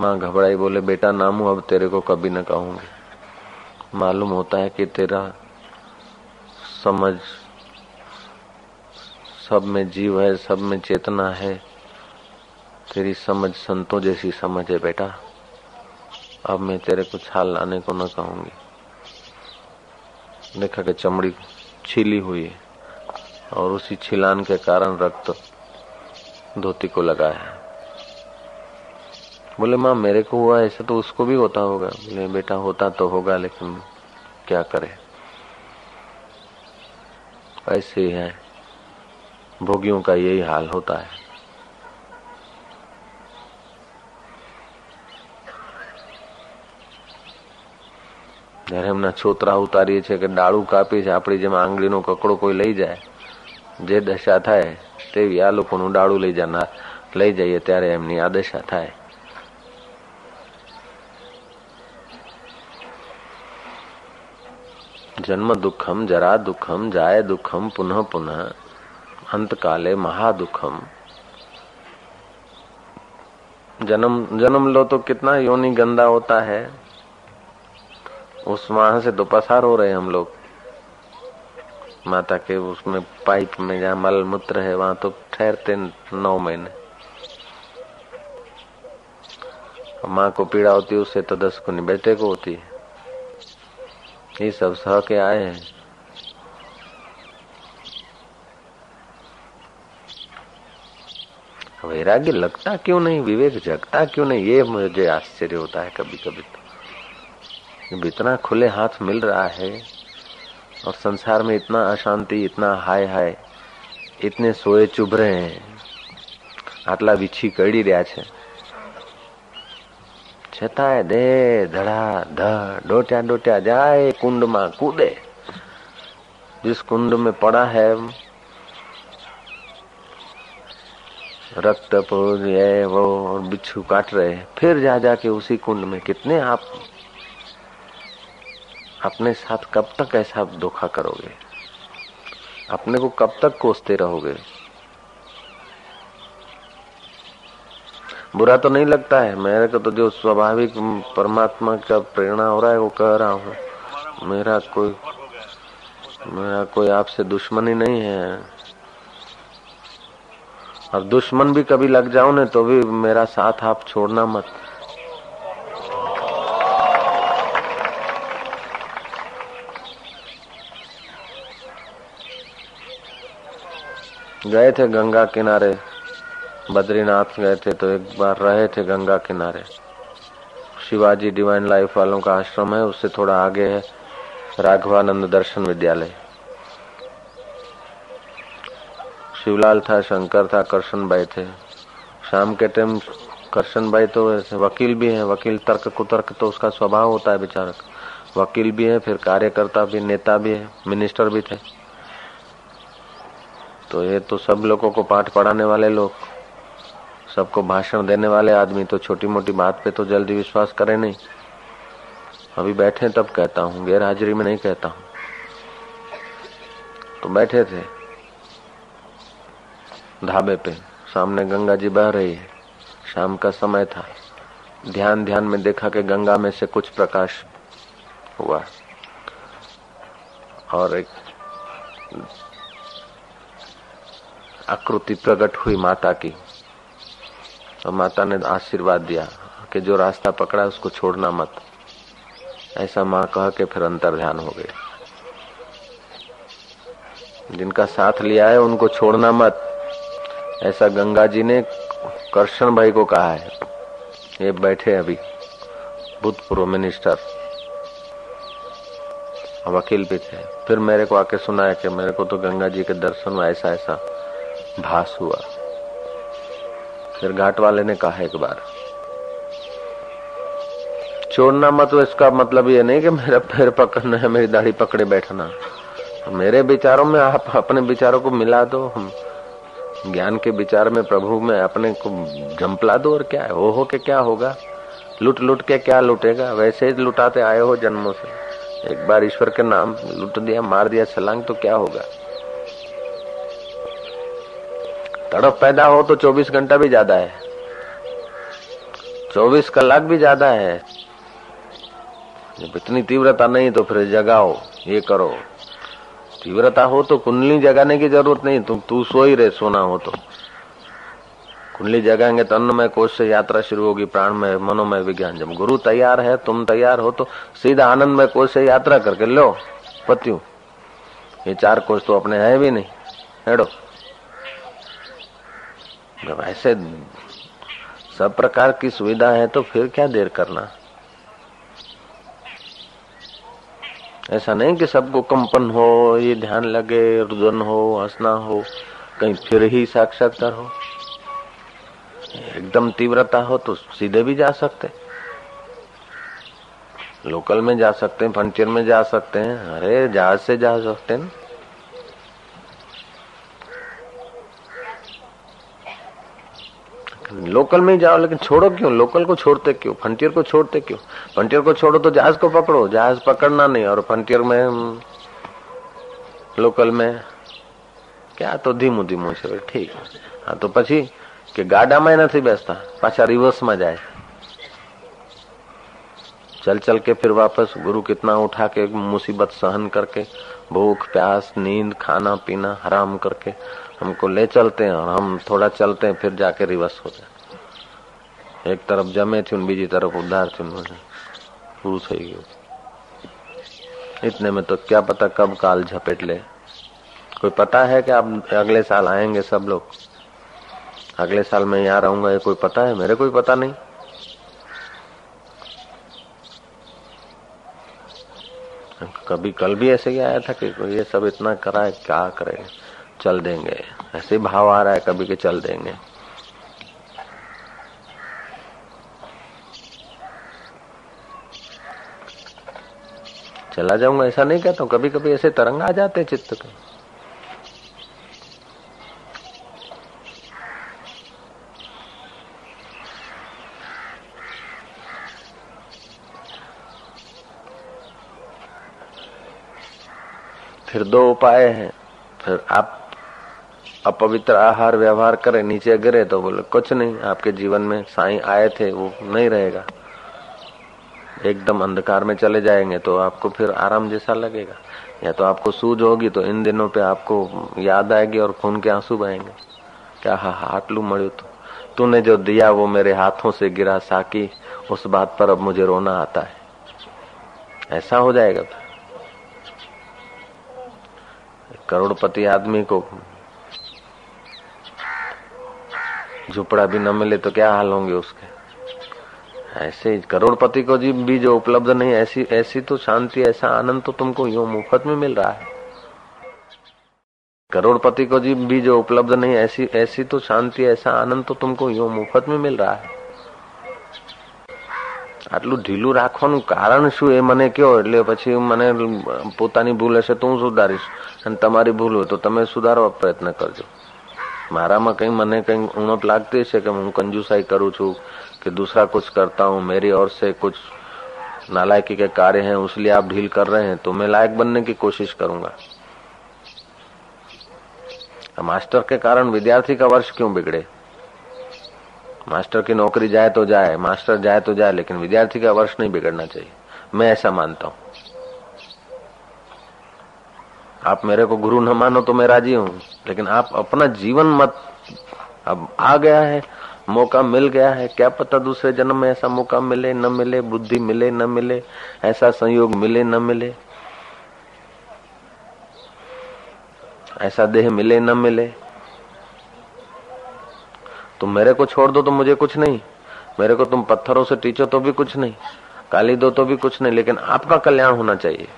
माँ घबराई, बोले, बेटा नामू अब तेरे को कभी न कहूँगी। मालूम होता है कि तेरा समझ सब में जीव है, सब में चेतना है। तेरी समझ संतों जैसी समझ है, बेटा। अब मैं तेरे को छाल लाने को न कहूँगी। देखा कि चमड़ी छीली हुई है और उसी छिलान के कारण रक्त धोती को लगा है। बोले, माँ, मेरे को हुआ ऐसा तो उसको भी होता होगा। बोले, बेटा, होता तो होगा, लेकिन क्या करे? ऐसे ही है। भोगियों का यही हाल होता है। જયારે એમના છોતરા ઉતારીએ છીએ કે ડાળું કાપી છે આપણી જેમ આંગળીનો કકડો કોઈ લઈ જાય જે દશા થાય તેવી આ લોકોનું ડાળું લઈ જનાર લઈ જઈએ ત્યારે એમની આ દશા થાય જન્મ દુઃખમ જરા દુઃખમ જાય દુઃખમ પુનઃ પુનઃ अंतकाले महादुखम जन्म जन्म लो तो कितना योनि गंदा होता है उस वहाँ से तो पसार हो रहे हम लोग। माता के उसमें पाइप में जहाँ मल मूत्र है, वहाँ तो ठहरते नौ महीने। माँ को पीड़ा होती है, उससे तो दस गुनी बेटे को होती है। ये सब सह के आए हैं। वैराग्य लगता क्यों नहीं? विवेक जगता क्यों नहीं? ये मुझे आश्चर्य होता है कभी कभी तो। इतना खुले हाथ मिल रहा है और संसार में इतना अशांति इतना हाय हाय इतने सोए चुभ रहे हैं આટલા વીછી કડી રહ્યા છે છતાંય દે ધડા ધડ ડોટ્યા डोट्या जाए कुंड में कूदे जिस कुंड में पड़ा है रक्त ये वो और बिच्छू काट रहे फिर जा जाके उसी कुंड में कितने आप अपने साथ कब तक ऐसा धोखा करोगे? अपने को कब तक कोसते रहोगे? बुरा तो नहीं लगता है। मेरे को तो जो स्वाभाविक परमात्मा का प्रेरणा हो रहा है, वो कह रहा हूँ। मेरा कोई मेरा कोई आपसे दुश्मनी नहीं है। और दुश्मन भी कभी लग जाओ ना तो भी मेरा साथ आप छोड़ना मत। गए थे गंगा किनारे, बद्रीनाथ गए थे तो एक बार रहे थे गंगा किनारे। शिवाजी डिवाइन लाइफ वालों का आश्रम है, उससे थोड़ा आगे है, राघवानंद दर्शन विद्यालय। शिवलाल था, शंकर था, करशन भाई थे। शाम के टाइम करशन भाई तो वैसे वकील भी है, वकील तर्क कुतर्क तो उसका स्वभाव होता है बेचारा। वकील भी है, फिर कार्यकर्ता भी, नेता भी है, मिनिस्टर भी थे। तो ये तो सब लोगों को पाठ पढ़ाने वाले लोग, सबको भाषण देने वाले आदमी तो छोटी मोटी बात पे तो जल्दी विश्वास करे नहीं। अभी बैठे तब कहता हूँ, गैर हाजिरी में नहीं कहता हूँ। तो बैठे थे, ढाबे पे, सामने गंगा जी बह रही है, शाम का समय था। ध्यान ध्यान में देखा कि गंगा में से कुछ प्रकाश हुआ। और एक आकृति प्रकट हुई माता की। और माता ने आशीर्वाद दिया कि जो रास्ता पकड़ा उसको छोड़ना मत। ऐसा माँ कह के फिर अंतर ध्यान हो गए। जिनका साथ लिया है उनको छोड़ना मत। ऐसा गंगा जी ने कर्षण भाई को कहा है। ये बैठे अभी, भूतपूर्व मिनिस्टर वकील भी थे फिर मेरे को आके सुनाया कि मेरे को तो गंगा जी के दर्शन में ऐसा ऐसा भास हुआ। फिर घाट वाले ने कहा एक बार, छोड़ना मत तो इसका मतलब ये नहीं कि मेरा पैर पकड़ना है, मेरी दाढ़ी पकड़े बैठना। मेरे विचारों में आप अपने विचारों को मिला दो, हम ज्ञान के विचार में, प्रभु में अपने को जंपला दो, और क्या है? हो हो के क्या होगा? लुट लुट के क्या लुटेगा? वैसे ही लुटाते आए हो जन्मों से। एक बार ईश्वर के नाम लुट दिया, मार दिया, छलांग तो क्या होगा? तड़प पैदा हो तो 24 घंटा भी ज़्यादा है। 24 कलाक भी ज़्यादा है। जब इतनी तीव्रता नहीं तो फिर जगाओ, ये करो। तीव्रता हो तो कुंडली जगाने की ज़रूरत नहीं, तुम तू सो ही रहे सोना हो तो। कुंडली जगाएँगे तो अन्नमय कोष से यात्रा शुरू होगी प्राण में मनोमय विज्ञान। जब गुरु तैयार है, तुम तैयार हो तो सीधा आनंदमय कोष से यात्रा करके लो, पत्यू। ये चार कोष तो अपने है भी नहीं। हेडो। जब ऐसे सब प्रकार की सुविधा है तो फिर क्या देर करना? ऐसा नहीं कि सबको कंपन हो, ये ध्यान लगे, रुदन हो, हंसना हो, कहीं फिर ही साक्षात्कार हो। एकदम तीव्रता हो तो सीधे भी जा सकते। लोकल में जा सकते हैं फ्रंटियर में जा सकते हैं। अरे, जहाज़ से जा सकते हैं लोकल में ही जाओ लेकिन छोड़ो क्यों लोकल को छोड़ते क्यों फ्रंटियर को छोड़ते क्यों फ्रंटियर को छोड़ो तो जहाज को पकड़ो जहाज पकड़ना नहीं और फ्रंटियर में लोकल में क्या तो धीमू धीमू છે ઠીક હા તો પછી કે ગાડામાં નથી બેસતા પાછા રિવર્સમાં જાય चल चल के फिर वापस गुरु कितना उठा के मुसीबत सहन करके भूख प्यास नींद खाना पीना हराम करके हमको ले चलते हैं और हम थोड़ा चलते हैं फिर जाके रिवर्स हो जाए એક તરફ જમે થયું બીજી તરફ ઉદ્ધાર થયું પૂરું થઈ ગયું इतने में तो क्या पता कब काल झपेट ले कोई पता है कि आप अगले साल आएंगे सब लोग अगले साल मैं यहाँ रहूंगा ये कोई पता है मेरे कोई पता नहीं कभी कल भी ऐसे ही आया था कि ये सब इतना करा है क्या करे चल देंगे। ऐसे भाव आ रहा है कभी के चल देंगे। चला जाऊँगा, ऐसा नहीं कहता हूँ। कभी कभी ऐसे तरंग आ जाते चित्त के। फिर दो उपाय हैं। फिर आप अपवित्र आहार व्यवहार करे, नीचे गिरे तो बोले, कुछ नहीं, आपके जीवन में साई आए थे, वो नहीं रहेगा। एकदम अंधकार में चले जाएँगे तो आपको फिर आराम जैसा लगेगा। या तो आपको सूझ होगी तो इन दिनों पे आपको याद आएगी और खून के आँसू बहेंगे। क्या हा हाथ लू मड़ू तो। तूने जो दिया, वो मेरे हाथों से गिरा, साकी, उस बात पर अब मुझे रोना आता है। ऐसा हो जाएगा। करोड़पति आदमी को झुपड़ा भी न मिले तो क्या हाल होंगे उसके ऐसे करोड़पति को जी भी जो उपलब्ध नहीं ऐसी ऐसी तो शांति ऐसा आनंद तो तुमको यूं मुफ्त में मिल रहा है करोड़पति को जी भी जो उपलब्ध नहीं ऐसी ऐसी तो शांति ऐसा आनंद तो तुमको यूं मुफ्त में मिल रहा है આટલું ઢીલું રાખવાનું કારણ શું એ મને કયો એટલે પછી મને પોતાની ભૂલ હશે તો હું સુધારીશ અને તમારી ભૂલ હોય તો તમે સુધારવા પ્રયત્ન કરજો મારામાં કઈ મને કઈ ઉણપ લાગતી છે કે હું કંજુસાઈ કરું છું कि दूसरा कुछ करता हूँ मेरी ओर से कुछ नालायकी के कार्य हैं उसलिए आप ढील कर रहे हैं तो मैं लायक बनने की कोशिश करूंगा मास्टर के कारण विद्यार्थी का वर्ष क्यों बिगड़े मास्टर की नौकरी जाए तो जाए मास्टर जाए तो जाए लेकिन विद्यार्थी का वर्ष नहीं बिगड़ना चाहिए मैं ऐसा मानता हूं आप मेरे को गुरु न मानो तो मैं राज़ी हूँ, लेकिन आप अपना जीवन मत अब आ गया है, मौका मिल गया है। क्या पता दूसरे जन्म में ऐसा मौका मिले, न मिले, बुद्धि मिले, न मिले, ऐसा संयोग मिले, न मिले। ऐसा देह मिले, न मिले। तुम मेरे को छोड़ दो तो मुझे कुछ नहीं। मेरे को तुम पत्थरों से टीचो तो भी कुछ नहीं काली दो तो भी कुछ नहीं, लेकिन आपका कल्याण होना चाहिए।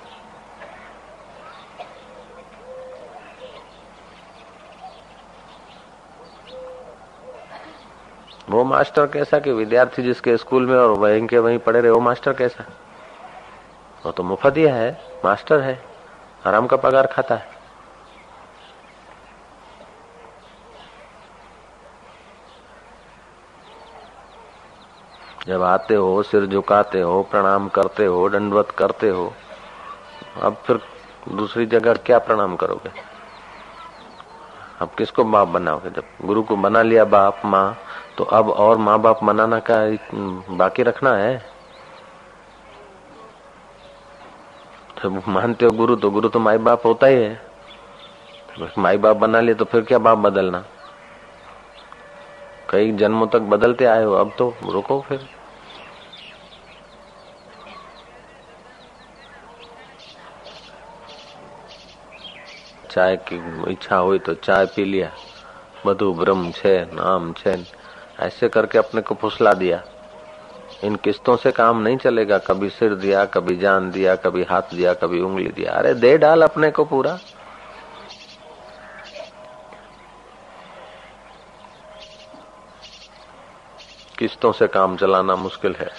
वो मास्टर कैसा कि विद्यार्थी जिसके स्कूल में और वहीं के वहीं पढ़े रहे, वो मास्टर कैसा? वो तो मुफ़्त ही है मास्टर है, आराम का पगार खाता है। जब आते हो, सिर झुकाते हो, प्रणाम करते हो, दंडवत करते हो, अब फिर दूसरी जगह क्या प्रणाम करोगे? अब किसको बाप बनाओगे? जब गुरु को बना लिया बाप, माँ तो अब और माँ बाप मनाना का बाकी रखना है तो मानते हो गुरु तो गुरु तो माई बाप होता ही है माई बाप बना लिए तो फिर क्या बाप बदलना कई जन्मों तक बदलते आए हो अब तो रुको फिर चाय की इच्छा हुई तो चाय पी लिया બધું ब्रह्म છે नाम છે ऐसे करके अपने को फुसला दिया इन किस्तों से काम नहीं चलेगा कभी सिर दिया कभी जान दिया कभी हाथ दिया कभी उंगली दिया अरे दे डाल अपने को पूरा किस्तों से काम चलाना मुश्किल है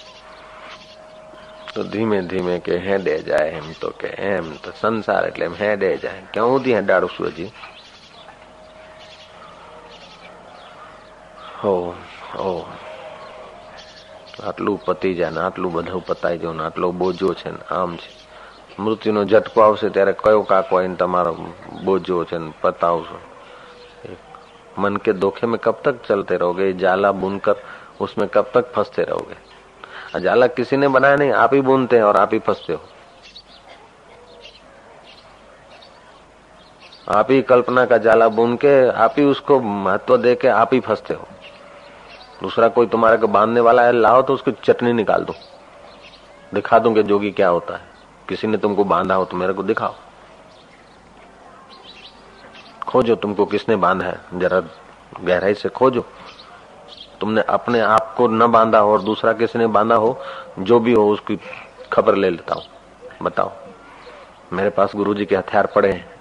તો ધીમે ધીમે કે હેડે જાય એમ તો કે એમ તો સંસાર એટલે એમ હેડે જાય ક્યાં સુધી હેડાડું હજી હો હો આટલું પતી જાય ને આટલું બધું પતાઈ જાય ને આટલો બોજો છે ને આમ છે મૃત્યુનો ઝટકો આવશે ત્યારે કયો કાકો આવીને તમારો બોજો છે ને પતાવશો मन के धोखे में कब तक चलते रहोगे जाला बुनकर उसमें कब तक फंसते रहोगे जाला किसी ने बनाया नहीं आप ही बुनते हैं और आप ही फंसते हो आप ही कल्पना का जाला बुन के आप ही उसको महत्व दे के आप ही फंसते हो दूसरा कोई तुम्हारे को बांधने वाला है, लाओ तो उसकी चटनी निकाल दो। दिखा दूँ कि जोगी क्या होता है। किसी ने तुमको बांधा हो तो मेरे को दिखाओ। खोजो तुमको किसने बांधा है। जरा गहराई से खोजो। तुमने अपने आप को न बांधा हो और दूसरा किसी ने बांधा हो, जो भी हो उसकी खबर ले लेता हूँ। बताओ। मेरे पास गुरुजी के हथियार पड़े हैं।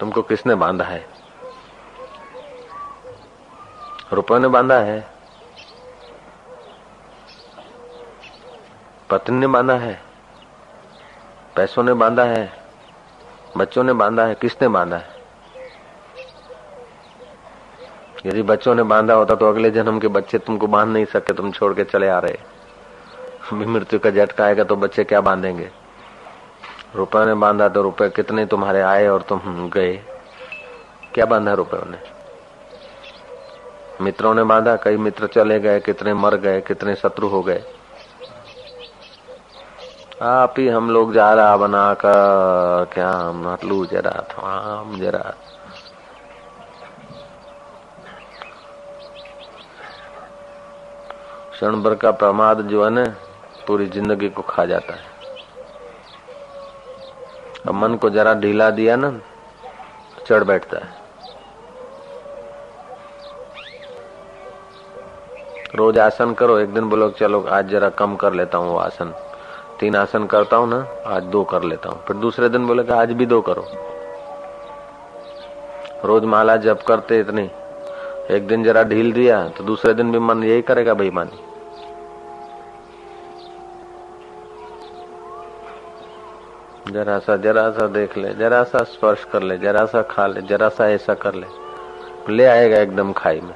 तुमको किसने बांधा है? रुपयों ने बांधा है। पत्नी ने बांधा है। पैसों ने बांधा है। बच्चों ने बांधा है। किसने बांधा है? यदि बच्चों ने बांधा होता तो अगले जन्म के बच्चे तुमको बाँध नहीं सके, तुम छोड़ के चले आ रहे। मृत्यु का झटका आएगा तो बच्चे क्या बांधेंगे? रुपये ने बांधा तो रुपए कितने तुम्हारे आए और तुम गए? क्या बांधा रुपयों ने? मित्रों ने बांधा, कई मित्र चले गए, कितने मर गए, कितने शत्रु हो गए। आप ही हम लोग जा रहा बना कर क्या हम नटलू जरा, थाम जरा। क्षण भर का प्रमाद जो है ना, पूरी ज़िंदगी को खा जाता है। अब मन को जरा ढीला दिया ना, चढ़ बैठता है। रोज आसन करो, एक दिन बोलो, चलो, आज जरा कम कर लेता हूँ वो आसन। तीन आसन करता हूँ ना, आज दो कर लेता हूँ। फिर दूसरे दिन बोले कि आज भी दो करो। रोज माला जप करते इतनी, एक दिन जरा ढील दिया तो दूसरे दिन भी मन यही करेगा, भाई जरा सा जरा सा देख ले जरा सा स्पर्श कर ले जरा सा खा ले जरा सा ऐसा कर ले ले आएगा एकदम खाई में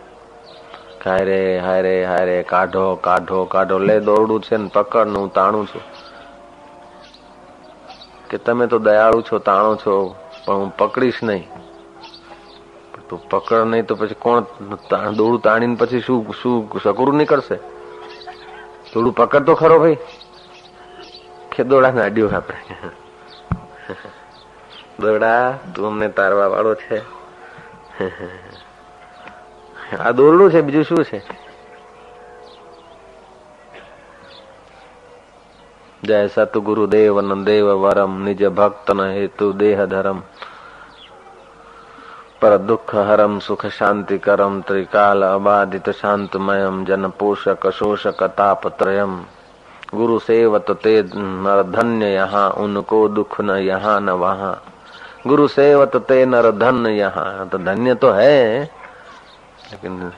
હાય રે હાય રે હાય રે કાઢો કાઢો કાઢો લે દોરડું છે ને પકડનું તાણું છું કે તમે તો દયાળુ છો તાણો છો પણ હું પકડીશ નહીં તું પકડ નહીં તો પછી કોણ દોડું તાણીને પછી શું શું સકરું નીકળશે થોડું પકડ તો ખરો ભાઈ કે દોડા નાડ્યો આપણે દોડા તું અમને તારવા વાળો છે આ દોરડું છે બીજું શું છે જય સતગુરુદેવ નંદેવ વરમ નિજ ભક્ત ન હેતુ દેહ ધરમ પર દુઃખ હરમ સુખ શાંતિ કરમ ત્રિકાલ અબાધિત શાંતમયમ જન પોષક શોષક તાપત્રયમ गुरु सेवत ते नर धन्य यहाँ उनको दुख न यहाँ न वहाँ गुरु सेवत ते नर धन्य यहाँ तो धन्य तो है लेकिन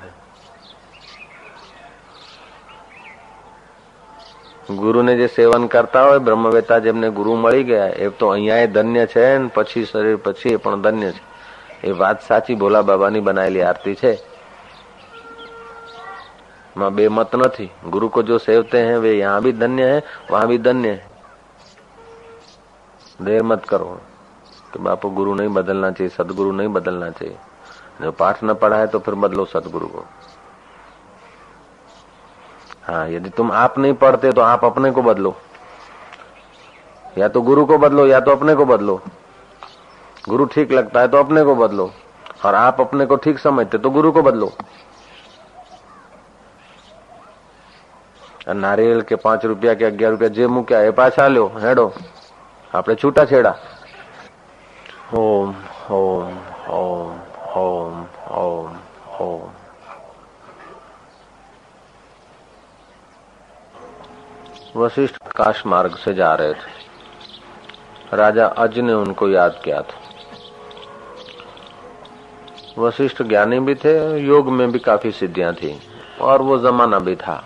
ગુરુને જે સેવન કરતા હોય બ્રહ્મવેતા જેમને ગુરુ મળી ગયા એ તો અહીંયા ધન્ય છે ને પછી શરીર પછી પણ ધન્ય છે એ વાત સાચી ભોલા બાબાની બનાયેલી આરતી છે માં બે મત નથી गुरु को जो सेवते हैं वे यहाँ भी धन्य है वहां भी धन्य है देर मत करो कि बापू गुरु नहीं बदलना चाहिए सदगुरु नहीं बदलना चाहिए जो पाठ न पढ़ा है तो फिर बदलो सदगुरु को हाँ यदि तुम आप नहीं पढ़ते तो आप अपने को बदलो या तो गुरु को बदलो या तो अपने को बदलो गुरु ठीक लगता है तो अपने को बदलो और आप अपने को ठीक समझते तो गुरु को बदलो નારિયેલ કે પાંચ રૂપિયા કે અગિયાર રૂપિયા જે મૂક્યા એ પાછા લ્યો હેડો આપણે છૂટા છેડા ओम ओम ओम ओम ओम ओम वशिष्ठ काश मार्ग से जा रहे थे। राजा अज ने उनको याद किया था। वशिष्ठ ज्ञानी भी थे, योग में भी काफ़ी सिद्धियाँ थी, और वो जमाना भी था।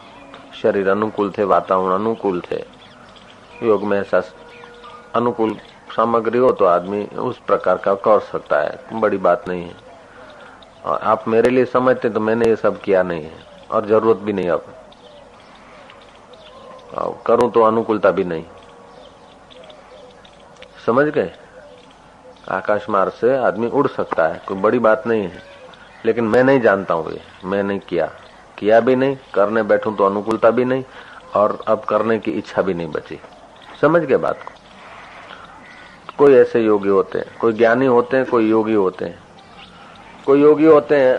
शरीर अनुकूल थे, वातावरण अनुकूल थे। योग में ऐसा अनुकूल सामग्री हो तो आदमी उस प्रकार का कर सकता है। बड़ी बात नहीं है। और आप मेरे लिए समझते तो मैंने ये सब किया नहीं है। और ज़रूरत भी नहीं अब। करूँ तो अनुकूलता भी नहीं। समझ गए? आकाश मार्ग से आदमी उड़ सकता है, कोई बड़ी बात नहीं है। लेकिन मैं नहीं जानता हूँ ये। मैं नहीं किया। किया भी नहीं, करने बैठूं तो अनुकूलता भी नहीं, और अब करने की इच्छा भी नहीं बची। समझ गए बात को? कोई ऐसे योगी होते हैं, कोई ज्ञानी होते हैं, कोई योगी होते हैं। कोई योगी होते हैं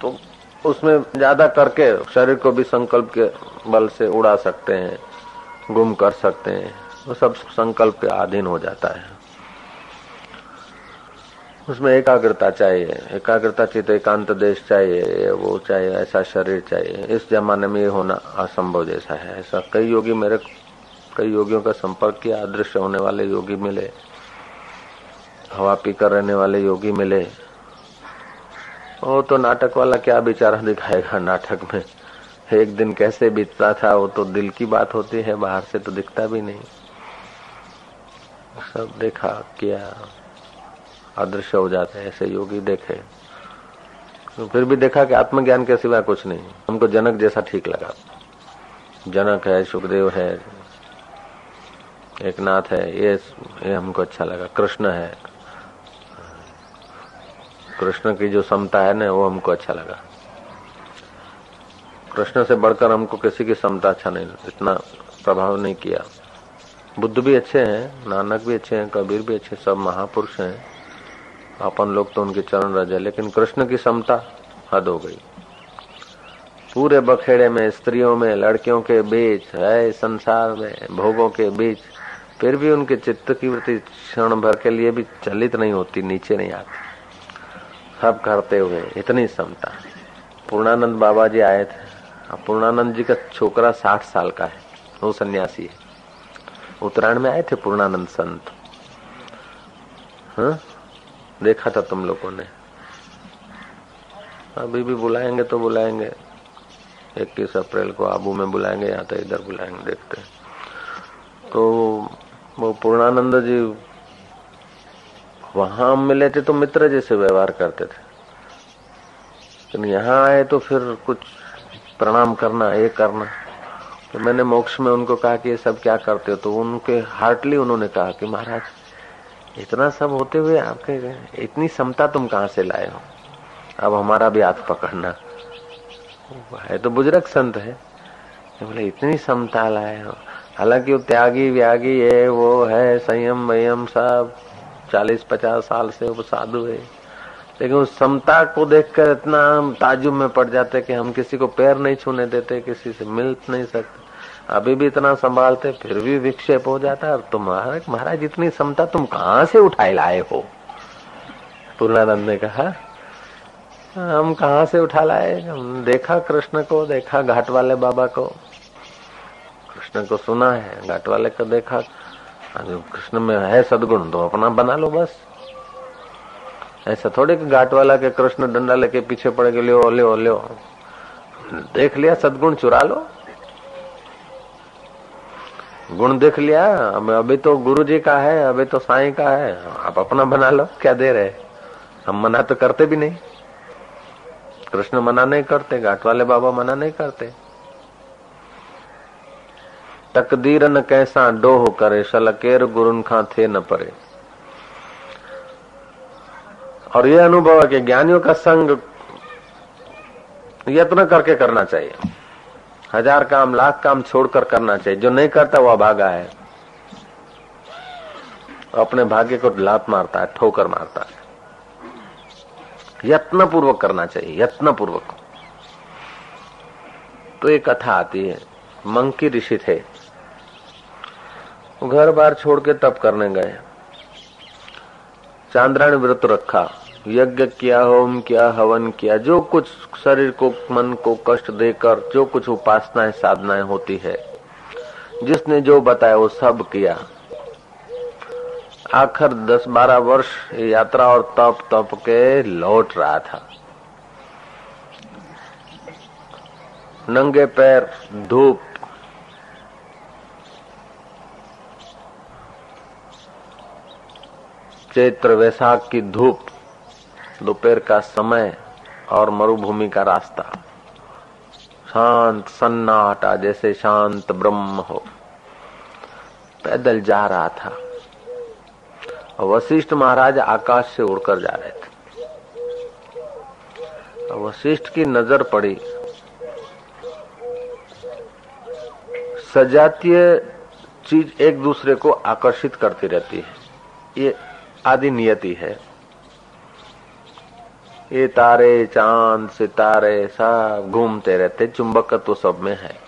तो उसमें ज़्यादा करके शरीर को भी संकल्प के बल से उड़ा सकते हैं, गुम कर सकते हैं, वो सब संकल्प के अधीन हो जाता है। उसमें एकाग्रता चाहिए एकाग्रता चाहिए तो एकांत देश चाहिए वो चाहिए, ऐसा शरीर चाहिए। इस जमाने में ये होना असंभव जैसा है, ऐसा कई योगी मेरे कई योगियों का संपर्क किया, अदृश्य होने वाले योगी मिले, हवा पीकर रहने वाले योगी मिले। वो तो नाटक वाला क्या बेचारा दिखाएगा नाटक में? एक दिन कैसे बीतता था, वो तो दिल की बात होती है, बाहर से तो दिखता भी नहीं। सब देखा, किया, अदृश्य हो जाते हैं, ऐसे योगी देखे। तो फिर भी देखा कि आत्मज्ञान के सिवा कुछ नहीं। हमको जनक जैसा ठीक लगा। जनक है, सुखदेव है एक नाथ है, ये ये हमको अच्छा लगा। कृष्ण है। कृष्ण की जो समता है ना, वो हमको अच्छा लगा। कृष्ण से बढ़कर हमको किसी की समता अच्छा नहीं इतना प्रभाव नहीं किया। बुद्ध भी अच्छे हैं, नानक भी अच्छे हैं, कबीर भी अच्छे सब महापुरुष हैं। अपन लोग तो उनके चरण रज लेकिन कृष्ण की समता हद हो गई। पूरे बखेड़े में, स्त्रियों में, लड़कियों के बीच, है संसार में, भोगों के बीच फिर भी उनके चित्त की वृत्ति क्षण भर के लिए भी चलित नहीं होती, नीचे नहीं आती। सब करते हुए इतनी समता। पूर्णानंद बाबा जी आए थे। पूर्णानंद जी का छोकरा साठ साल का है, वो सन्यासी है। उत्तरायण में आए थे पूर्णानंद संत। हाँ? देखा था तुम लोगों ने। अभी भी बुलाएँगे तो बुलाएँगे। इक्कीस अप्रैल को आबू में बुलाएँगे, या तो इधर बुलाएँगे, देखते तो वो पूर्णानंद जी वहाँ मिले थे तो मित्र जैसे व्यवहार करते थे। यहाँ आए तो फिर कुछ प्रणाम करना, ये करना। तो मैंने मोक्ष में उनको कहा कि ये सब क्या करते हो? तो उनके हार्टली उन्होंने कहा कि महाराज, इतना सब होते हुए आपके इतनी समता तुम कहाँ से लाए हो? अब हमारा भी हाथ पकड़ना। है तो बुज़ुर्ग संत है। बोले, इतनी समता लाए हो। हालाँकि वो त्यागी, व्यागी है वो है, संयम वयम सब चालीस, पचास साल से वो साधु है। लेकिन उस समता को देखकर इतना ताजुब में पड़ जाते कि हम किसी को पैर नहीं छूने देते, किसी से मिल नहीं सकते। अभी भी इतना संभालते, फिर भी विक्षेप हो जाता है तुम्हारा महाराज इतनी क्षमता तुम कहाँ से उठाए लाए हो? पूर्णानंद ने कहा, हम कहा से उठा लाए? देखा कृष्ण को, देखा घाट वाले बाबा को। कृष्ण को सुना है, घाट वाले को देखा कृष्ण में है सदगुण तो अपना बना लो बस। ऐसा थोड़े कि घाट वाला के कृष्ण डंडा लेके पीछे पड़ के लियो लियो लियो। देख लिया, सदगुण चुरा लो। गुण देख लिया, अब अभी तो गुरु जी का है, अभी तो साईं का है, आप अपना बना लो, क्या दे रहे हम मना तो करते भी नहीं। कृष्ण मना नहीं करते, घाट वाले बाबा मना नहीं करते। तकदीर न कैसा डोह करे शलकेर गुरुन खा थे न परे। और यह अनुभव है कि ज्ञानियों का संग यत्न करके करना चाहिए। हज़ार काम, लाख काम छोड़कर करना चाहिए। जो नहीं करता, वह भागा है। अपने भाग्य को लात मारता है, ठोकर मारता है। यत्न पूर्वक करना चाहिए यत्न पूर्वक तो एक कथा आती है। मंकी ऋषि थे। घर बार छोड़ के तप करने गए। चांद्रायण व्रत रखा। यज्ञ किया, होम किया, हवन किया। जो कुछ शरीर को, मन को कष्ट देकर, जो कुछ उपासनाएँ, साधनाएँ होती है, जिसने जो बताया, वो सब किया। आखिर दस बारह वर्ष यात्रा और तप तप के लौट रहा था। नंगे पैर, धूप चैत्र वैशाख की धूप, दोपहर का समय और मरुभूमि का रास्ता। शांत सन्नाटा जैसे शांत ब्रह्म हो। पैदल जा रहा था। वशिष्ठ महाराज आकाश से उड़कर जा रहे थे। वशिष्ठ की नज़र पड़ी। सजातीय चीज़ एक दूसरे को आकर्षित करती रहती है। ये आदि नियति है। ये तारे, चाँद, सितारे सब घूमते रहते चुंबक तो सब में है।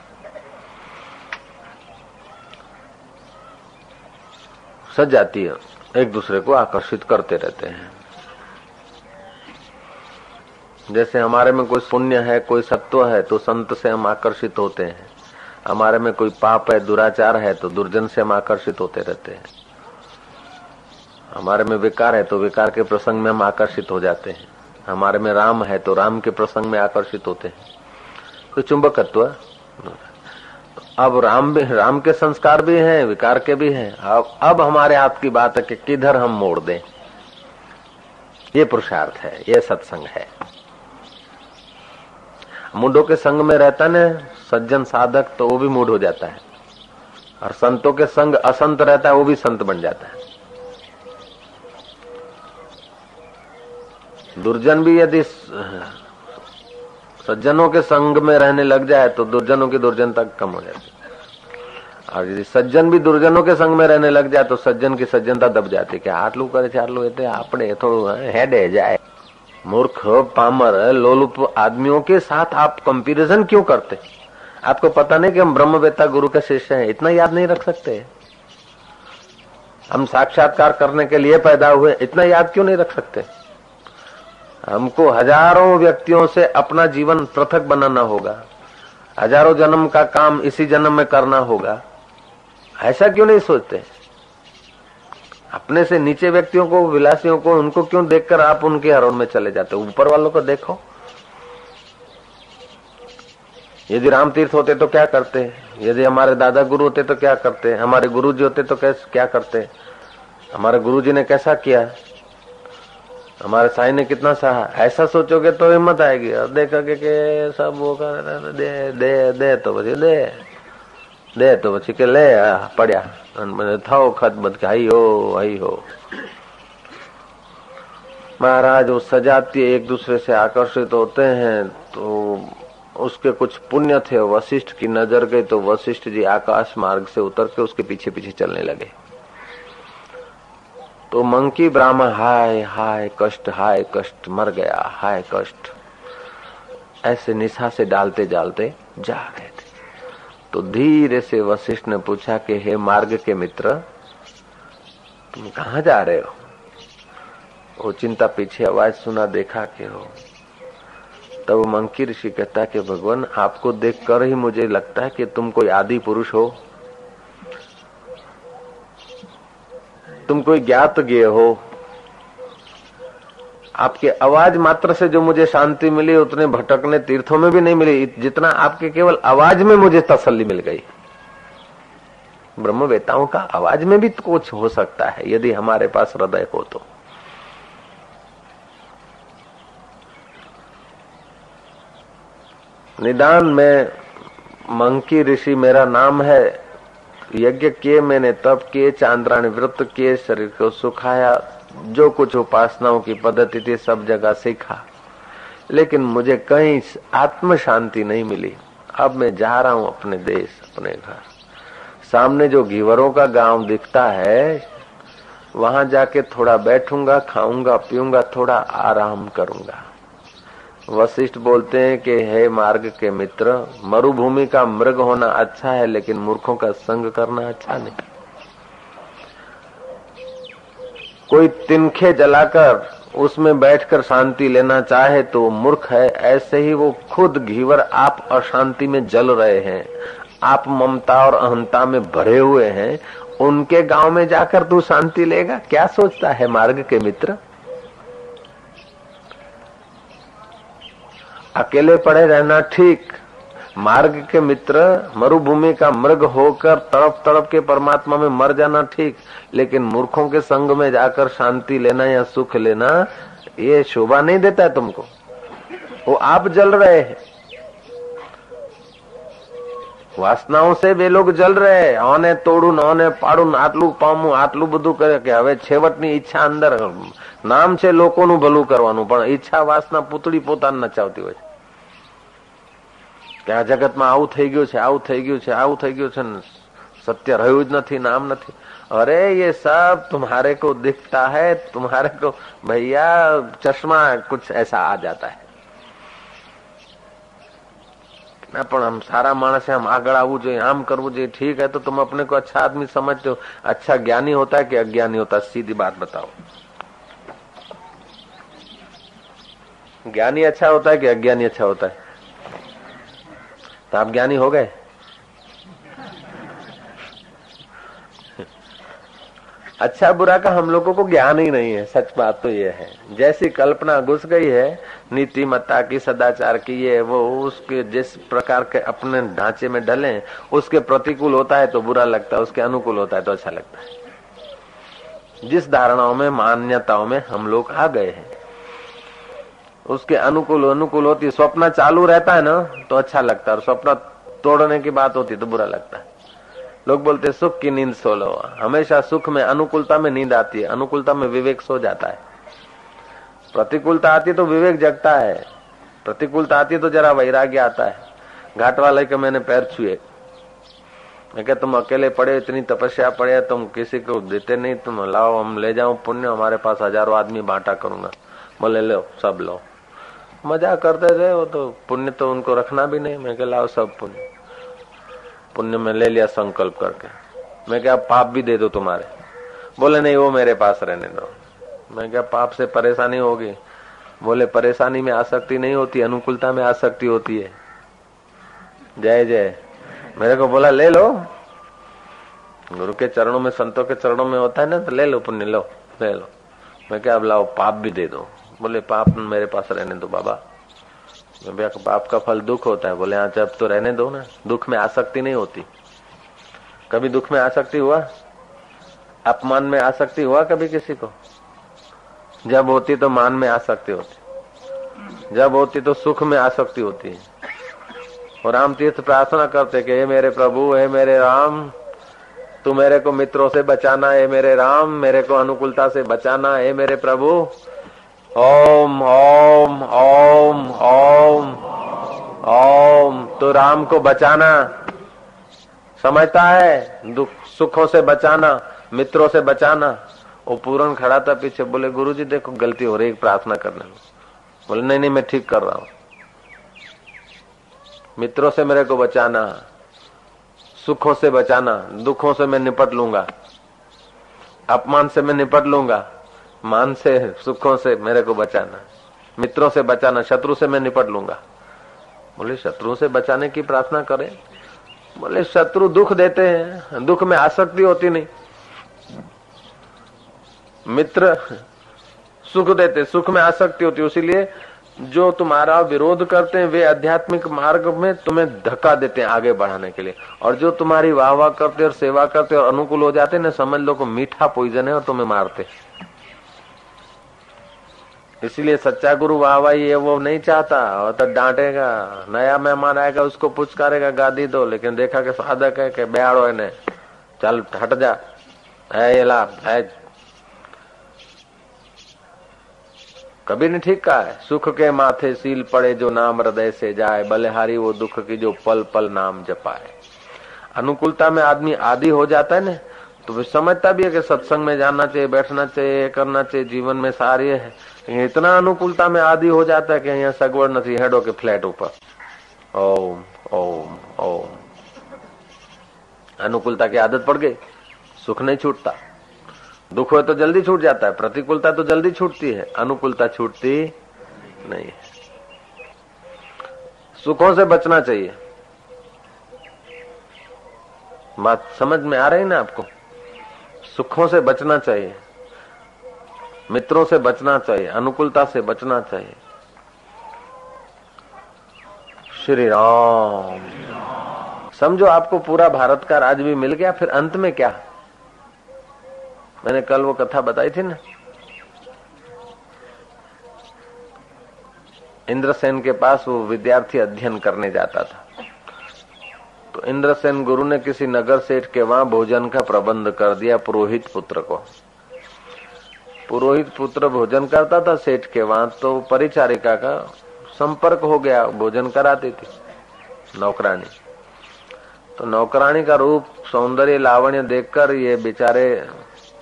जाती है एक दूसरे को आकर्षित करते रहते हैं। जैसे हमारे में कोई पुण्य है, कोई सत्व है तो संत से हम आकर्षित होते हैं। हमारे में कोई पाप है, दुराचार है तो दुर्जन से हम आकर्षित होते रहते हैं। हमारे में विकार है तो विकार के प्रसंग में हम आकर्षित हो जाते हैं। हमारे में राम है तो राम के प्रसंग में आकर्षित होते हैं। तो चुंबकत्व, अब राम भी, राम के संस्कार भी हैं, विकार के भी हैं। अब अब हमारे हाथ की बात है कि किधर हम मोड़ दें। ये पुरुषार्थ है, ये सत्संग है। मूडों के संग में रहता ना, सज्जन साधक तो वो भी मूड हो जाता है। और संतों के संग असंत रहता है, वो भी संत बन जाता है। दुर्जन भी यदि सज्जनों के संग में रहने लग जाए तो दुर्जनों की दुर्जनता कम हो जाती और यदि सज्जन भी दुर्जनों के संग में रहने लग जाए तो सज्जन की सज्जनता दब जाती क्या आटलू करे चाटलू એ આપણે થોડું હેડે જાય मूर्ख पामर लोलुप आदमियों के साथ आप कंपैरिजन क्यों करते आपको पता नहीं कि हम ब्रह्मवेता गुरु के शिष्य हैं इतना याद नहीं रख सकते हम साक्षात्कार करने के लिए पैदा हुए इतना याद क्यों नहीं रख सकते हमको हज़ारों व्यक्तियों से अपना जीवन पृथक बनाना होगा। हज़ारों जन्म का काम इसी जन्म में करना होगा। ऐसा क्यों नहीं सोचते? अपने से नीचे व्यक्तियों को, विलासियों को, उनको क्यों देखकर आप उनके हरोन में चले जाते ऊपर वालों को देखो। यदि राम तीर्थ होते तो क्या करते? यदि हमारे दादा गुरु होते तो क्या करते? हमारे गुरु जी होते तो क्या करते? हमारे गुरु जी ने कैसा किया? हमारे साई ने कितना सहा ऐसा सोचोगे तो हिम्मत आएगी और देखोगे कि सब वो कर दे दे दे तो પછી દે દે તો પછી કે લે પડ્યા મને થાઓ ખતબત કે હઈ हो हई हो महाराज वो सजाती एक दूसरे से आकर्षित होते हैं तो उसके कुछ पुण्य थे वशिष्ठ की नजर गई तो वशिष्ठ जी आकाश मार्ग से उतर के उसके पीछे पीछे चलने लगे तो मंकी ब्राह्मण, हाय हाय, कष्ट हाय, कष्ट, मर गया, हाय, कष्ट। ऐसे निशा से डालते डालते जा गए थे। तो धीरे से वशिष्ठ ने पूछा कि, हे मार्ग के मित्र, तुम कहा जा रहे हो? वो चिंता पीछे आवाज़ सुना देखा के हो तब मंकी ऋषि कहता कि, भगवान, आपको देखकर ही मुझे लगता है कि तुम कोई आदि पुरुष हो। तुम कोई ज्ञात गे हो। आपके आवाज़ मात्र से जो मुझे शांति मिली, उतने भटकने तीर्थों में भी नहीं मिली जितना आपके केवल आवाज़ में मुझे तसल्ली मिल गई। ब्रह्म ब्रह्मवेताओं का आवाज़ में भी कुछ हो सकता है, यदि हमारे पास हृदय हो तो। निदान में मंकी ऋषि मेरा नाम है यज्ञ किए मैंने, तप किए चांद्राणी व्रत किए, शरीर को सुखाया, जो कुछ उपासनाओं की पद्धति थी, सब जगह सीखा। लेकिन मुझे कहीं आत्म शांति नहीं मिली। अब मैं जा रहा हूँ अपने देश, अपने घर। सामने जो घीवरों का गाँव दिखता है, वहाँ जाके थोड़ा बैठूँगा, खाऊँगा, पीऊँगा, थोड़ा आराम करूँगा। वशिष्ठ बोलते हैं कि हे मार्ग के मित्र, मरुभूमि का मृग होना अच्छा है, लेकिन मूर्खों का संग करना अच्छा नहीं। कोई तिनखे जलाकर उसमें बैठकर शांति लेना चाहे तो मूर्ख है। ऐसे ही वो खुद घीवर आप अशांति में जल रहे हैं। आप ममता और अहंता में भरे हुए हैं। उनके गाँव में जाकर तू शांति लेगा? क्या सोचता है मार्ग के मित्र? अकेले पड़े रहना ठीक मार्ग के मित्र मरुभूमि का मृग होकर तड़प तड़प के परमात्मा में मर जाना ठीक लेकिन मूर्खों के संग में जाकर शांति लेना या सुख लेना ये शोभा नहीं देता है तुमको वो आप जल रहे हैं વાસનાઓ से वे लोग जल रहे ઓને તોડું ઓને પાડું આટલું પામું આટલું બધું કરે કે હવે છેવટની ઈચ્છા અંદર નામ છે લોકોનું ભલું કરવાનું પણ ઈચ્છા વાસના પૂતળી પોતાને નચાવતી હોય કે આ જગતમાં આવું થઈ ગયું છે આવું થઈ ગયું છે આવું થઈ ગયું છે सत्य રહ્યું જ નથી નામ નથી अरे ये सब तुम्हारे को दिखता है तुम्हारे को भैया चश्मा कुछ ऐसा आ जाता है ना પણ આમ સારા માણસે આમ આગળ આવવું જોઈએ આમ કરવું જોઈએ ठीक है तो तुम अपने को अच्छा आदमी समझते हो अच्छा ज्ञानी होता है कि अज्ञानी होता है सीधी बात बताओ ज्ञानी अच्छा होता है कि अज्ञानी अच्छा होता है तो आप ज्ञानी हो गए। अच्छा बुरा का हम लोगों को ज्ञान ही नहीं है, सच बात तो ये है। जैसी कल्पना घुस गई है नीति नीतिमत्ता की, सदाचार की, ये, वो, उसके जिस प्रकार के अपने ढांचे में ढले, उसके प्रतिकूल होता है तो बुरा लगता है, उसके अनुकूल होता है तो अच्छा लगता है। जिस धारणाओं में, मान्यताओं में हम लोग आ गए हैं। उसके अनुकूल अनुकूल होती, स्वप्न चालू रहता है ना तो अच्छा लगता है। और स्वप्न तोड़ने की बात होती तो बुरा लगता है। लोग बोलते, सुख की नींद सो लो। हमेशा सुख में, अनुकूलता में नींद आती है। अनुकूलता में विवेक सो जाता है। प्रतिकूलता आती है तो विवेक जगता है। प्रतिकूलता आती है तो जरा वैराग्य आता है। घाट वाले के मैंने पैर छुए। मैं तुम अकेले पड़े इतनी तपस्या पड़े तुम किसी को देते नहीं। तुम लाओ, हम ले जाओ पुण्य, हमारे पास हज़ारों आदमी बांटा करूँगा। बोले, लो, सब लो। मज़ा करते थे, वो तो पुण्य तो उनको रखना भी नहीं। मैं क्या लाओ सब पुण्य। पुण्य में ले लिया संकल्प करके। मैं क्या पाप भी दे दो तुम्हारे। बोले, नहीं, वो मेरे पास रहने दो। मैं क्या पाप से परेशानी होगी। बोले, परेशानी में आसक्ति नहीं होती, अनुकूलता में आसक्ति होती है। जय जय। मेरे को बोला, ले लो। गुरु के चरणों में, संतों के चरणों में होता है ना तो ले लो, पुण्य लो, ले लो। मैं क्या अब लाओ, पाप भी दे दो। बोले, पाप, मेरे पास रहने दो बाबा। पाप का फल दुख होता है, बोले हाँ जब तो रहने दो ना। दुख में आसक्ति नहीं होती। कभी दुख में आसक्ति हुआ? अपमान में आसक्ति हुआ कभी किसी को? जब होती तो मान में आसक्ति होती। जब होती तो सुख में आसक्ति होती है। और राम तीर्थ प्रार्थना करते कि, हे मेरे प्रभु, हे मेरे राम, तू मेरे को मित्रों से बचाना, हे मेरे राम, मेरे को अनुकूलता से बचाना, हे मेरे प्रभु ओम ओम ओम ओम ओम। तो राम को बचाना, समझता है? दुख, सुखों से बचाना, मित्रों से बचाना। वो पूरन खड़ा था पीछे, बोले, गुरुजी, देखो, गलती हो रही है प्रार्थना करने में। बोले, नहीं नहीं, मैं ठीक कर रहा हूँ। मित्रों से मेरे को बचाना, सुखों से बचाना, दुखों से मैं निपट लूँगा, अपमान से मैं निपट लूँगा। मान से सुखों से मेरे को बचाना। मित्रों से बचाना, शत्रु से मैं निपट लूँगा। बोले, शत्रु से बचाने की प्रार्थना करें। बोले, शत्रु दुख देते हैं, दुख में आसक्ति होती नहीं। मित्र सुख देते, सुख में आसक्ति होती इसीलिए जो तुम्हारा विरोध करते हैं, वे आध्यात्मिक मार्ग में तुम्हें धक्का देते हैं आगे बढ़ाने के लिए। और जो तुम्हारी वाह वाह करते और सेवा करते और अनुकूल हो जाते हैं, ना समझ लो को मीठा पॉइजन है और तुम्हें मारते इसलिए सच्चा गुरु वाह वाह वो नहीं चाहता। और तो डांटेगा, नया मेहमान आएगा, उसको पुचकारेगा, गादी दो, लेकिन देखा कि साधक है कि बेहाड़ो है चल, हट जा। है ये लाभ, है। कभी नहीं ठीक कहा है। सुख के माथे सील पड़े जो नाम हृदय से जाए, बलिहारी वो दुख की जो पल पल नाम जपाए। अनुकूलता में आदमी आदि हो जाता है ना तो समझता भी है कि सत्संग में जाना चाहिए, बैठना चाहिए करना चाहिए, जीवन में सारे है। इतना अनुकूलता में आदि हो जाता है कि यहाँ सगवड़ नहीं हेडो के फ्लैट ऊपर। ओम ओम ओम। अनुकूलता की आदत पड़ गई। सुख नहीं छूटता। दुख हो तो जल्दी छूट जाता है। प्रतिकूलता तो जल्दी छूटती है। अनुकूलता छूटती नहीं है। सुखों से बचना चाहिए। बात समझ में आ रही ना आपको? सुखों से बचना चाहिए। मित्रों से बचना चाहिए, अनुकूलता से बचना चाहिए। श्री राम। समझो आपको पूरा भारत का राज भी मिल गया, फिर अंत में क्या? मैंने कल वो कथा बताई थी ना? इंद्रसेन के पास वो विद्यार्थी अध्ययन करने जाता था। तो इंद्रसेन गुरु ने किसी नगर सेठ के वहाँ भोजन का प्रबंध कर दिया पुरोहित पुत्र को। पुरोहित पुत्र भोजन करता था, सेठ के वहाँ तो परिचारिका का संपर्क हो गया, भोजन कराती थी नौकरानी। तो नौकरानी का रूप सौंदर्य लावण्य देखकर ये बेचारे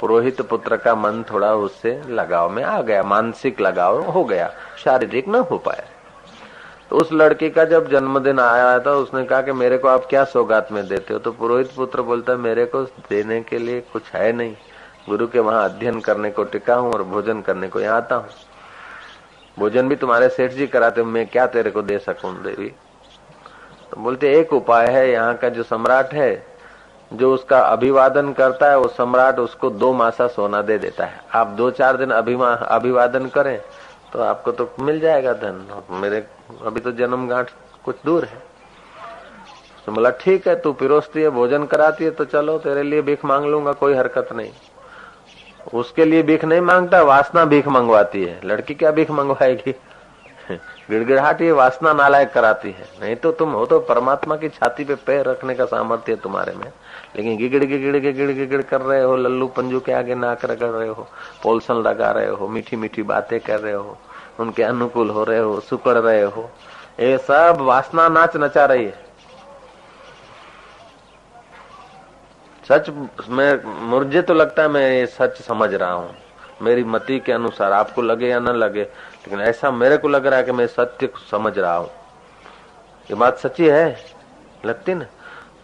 पुरोहित पुत्र का मन थोड़ा उससे लगाव में आ गया, मानसिक लगाव हो गया, शारीरिक न हो पाया। तो उस लड़की का जब जन्मदिन आया था, उसने कहा कि मेरे को आप क्या सौगात में देते हो? तो पुरोहित पुत्र बोलता, मेरे को देने के लिए कुछ है नहीं। गुरु के वहाँ अध्ययन करने को टिका हूँ और भोजन करने को यहाँ आता हूँ। भोजन भी तुम्हारे सेठ जी कराते मैं क्या तेरे को दे सकूँ, देवी? तो बोलते, एक उपाय है, यहाँ का जो सम्राट है, जो उसका अभिवादन करता है, वो सम्राट उसको दो मासा सोना दे देता है। आप दो चार दिन अभिवादन करें तो आपको तो मिल जाएगा धन। मेरे, अभी तो जन्म गांठ कुछ दूर है। तो बोला, ठीक है, तू पिरोसती है, भोजन कराती है तो चलो, तेरे लिए भीख मांग लूँगा, कोई हरकत नहीं। उसके लिए भीख नहीं माँगता, वासना भीख मंगवाती है। लड़की क्या भीख मंगवाएगी? गिड़गिड़ाहट ये वासना नालायक कराती है। नहीं तो तुम हो तो परमात्मा की छाती पे पैर रखने का सामर्थ्य है तुम्हारे में। लेकिन गिगड़ गिगड़ गिगड़ गिगड़ कर रहे हो, लल्लू पंजू के आगे नाक रगड़ रहे हो, पोलसन लगा रहे हो, मीठी मीठी बातें कर रहे हो, उनके अनुकूल हो रहे हो, सुकड़ रहे हो। ये सब वासना नाच नचा रही है। सच में, मुझे तो लगता है मैं ये सच समझ रहा हूँ। मेरी मति के अनुसार, आपको लगे या न लगे, लेकिन ऐसा मेरे को लग रहा है कि मैं सत्य समझ रहा हूँ। ये बात सच्ची है? लगती ना?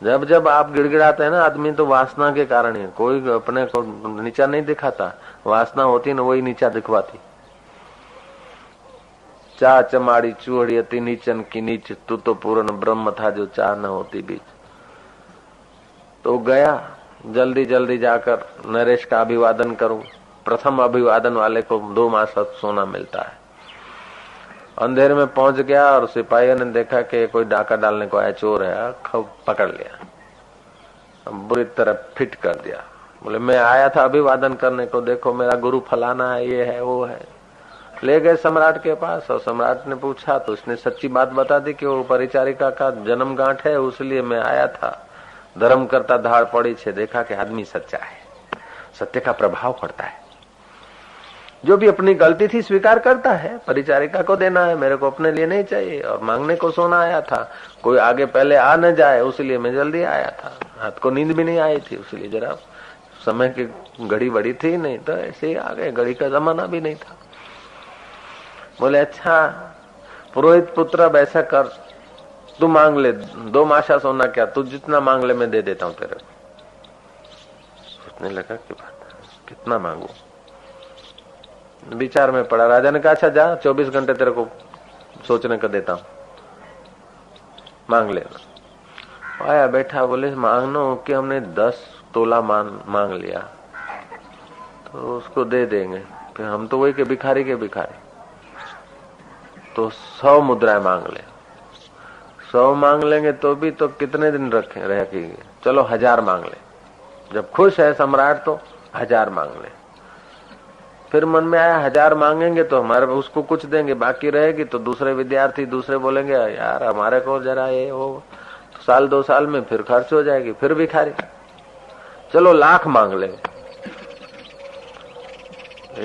जब जब आप गिड़गिड़ाते हैं ना, आदमी तो वासना के कारण ही कोई अपने को नीचा नहीं दिखाता। वासना होती ना, वही नीचा दिखवाती। चा चमाड़ी चूहड़ी अति नीचन की नीच, तू तो पूर्ण ब्रह्म था जो चाह न होती बीच। तो गया, जल्दी जल्दी जाकर नरेश का अभिवादन करूँ। प्रथम अभिवादन वाले को दो मास सोना मिलता है। अंधेरे में पहुँच गया और सिपाहियों ने देखा कि कोई डाका डालने को आया, चोर है खूब पकड़ लिया। बुरी तरह फिट कर दिया। बोले, मैं आया था अभिवादन करने को, देखो मेरा गुरु फलाना है, ये है, वो है। ले गए सम्राट के पास और सम्राट ने पूछा तो उसने सच्ची बात बता दी कि वो परिचारिका का जन्म गांठ है, उसलिए मैं आया था। धर्म करता धाड़ पड़ी छे, देखा कि आदमी सच्चा है। सत्य का प्रभाव पड़ता है। जो भी अपनी गलती थी स्वीकार करता है, परिचारिका को देना है, मेरे को अपने लिए नहीं चाहिए, और मांगने को सोना आया था। कोई आगे पहले आ न जाए उसलिए मैं जल्दी आया था। हाथ को नींद भी नहीं आई थी उसलिए जरा समय की घड़ी बड़ी थी नहीं तो ऐसे ही आ गए, घड़ी का जमाना भी नहीं था। बोले अच्छा पुरोहित पुत्र, अब ऐसा कर तू मांग ले, दो माशा सोना क्या? तू जितना मांग ले, मैं दे देता हूँ तेरे सोचने लगा कि कितना मांगू? विचार में पड़ा, राजा ने कहा अच्छा जा, चौबीस घंटे तेरे को सोचने का देता हूँ। मांग लेना। आया, बैठा, बोले, मांगना कि हमने दस तोला मांग मांग लिया। तो उसको दे देंगे। फिर हम तो वही के भिखारी के भिखारी। तो सौ मुद्राएँ मांग ले। सौ मांग लेंगे तो भी तो कितने दिन रखे, रखेंगे? चलो हज़ार मांग ले। जब खुश है सम्राट तो हज़ार मांग ले। फिर मन में आया, हज़ार मांगेंगे तो हमारे उसको कुछ देंगे, बाकी रहेगी तो दूसरे विद्यार्थी दूसरे बोलेंगे यार, हमारे को जरा ये हो तो साल दो साल में फिर खर्च हो जाएगी, फिर भिखारी चलो लाख मांग ले।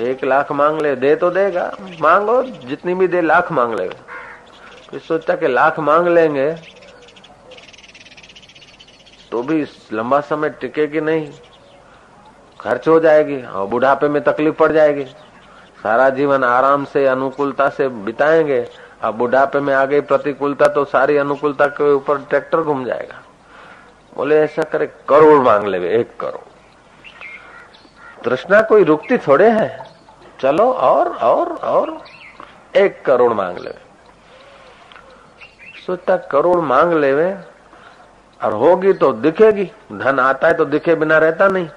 एक लाख मांग ले, दे तो देगा। मांगो, जितनी भी दे, लाख मांग लेगा। फिर सोचा कि लाख मांग लेंगे तो भी लंबा समय टिकेगी नहीं। खर्च हो जाएगी, और बुढ़ापे में तकलीफ़ पड़ जाएगी। सारा जीवन आराम से, अनुकूलता से बिताएँगे अब बुढ़ापे में आ गई प्रतिकूलता तो सारी अनुकूलता के ऊपर ट्रैक्टर घूम जाएगा। बोले, ऐसा करे, करोड़ मांग ले एक करोड़। तृष्णा कोई रुकती थोड़े है? चलो, और और और, एक करोड़ मांग ले सोचता करोड़ मांग लेवे, और होगी तो दिखेगी। धन आता है तो दिखे बिना रहता नहीं।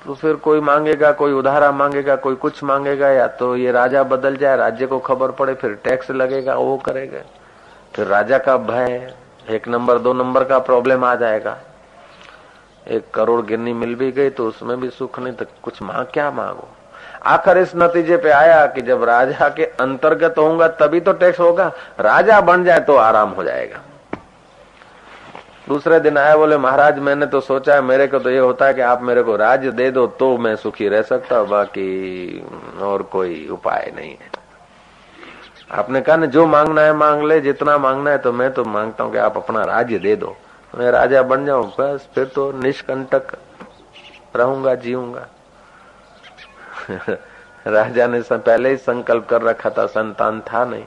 तो फिर कोई मांगेगा, कोई उधारा मांगेगा, कोई कुछ मांगेगा, या तो ये राजा बदल जाए, राज्य को खबर पड़े, फिर टैक्स लगेगा, वो करेगा। फिर राजा का भय, एक नंबर, दो नंबर का प्रॉब्लम आ जाएगा। एक करोड़ गिरनी मिल भी गई तो उसमें भी सुख नहीं तो कुछ मांग क्या मांगो? आखिर इस नतीजे पे आया कि जब राजा के अंतर्गत होगा तभी तो टैक्स होगा। राजा बन जाए तो आराम हो जाएगा। दूसरे दिन आया, बोले, महाराज, मैंने तो सोचा है, मेरे को तो ये होता है कि आप मेरे को राज्य दे दो तो मैं सुखी रह सकता हूँ, बाकी और कोई उपाय नहीं है। आपने कहा, ना, जो मांगना है, मांग ले, जितना मांगना है तो मैं तो माँगता हूँ कि आप अपना राज्य दे दो। मैं राजा बन जाऊँ, बस फिर तो निष्कंटक रहूँगा, जीऊँगा। राजा ने पहले ही संकल्प कर रखा था, संतान था नहीं।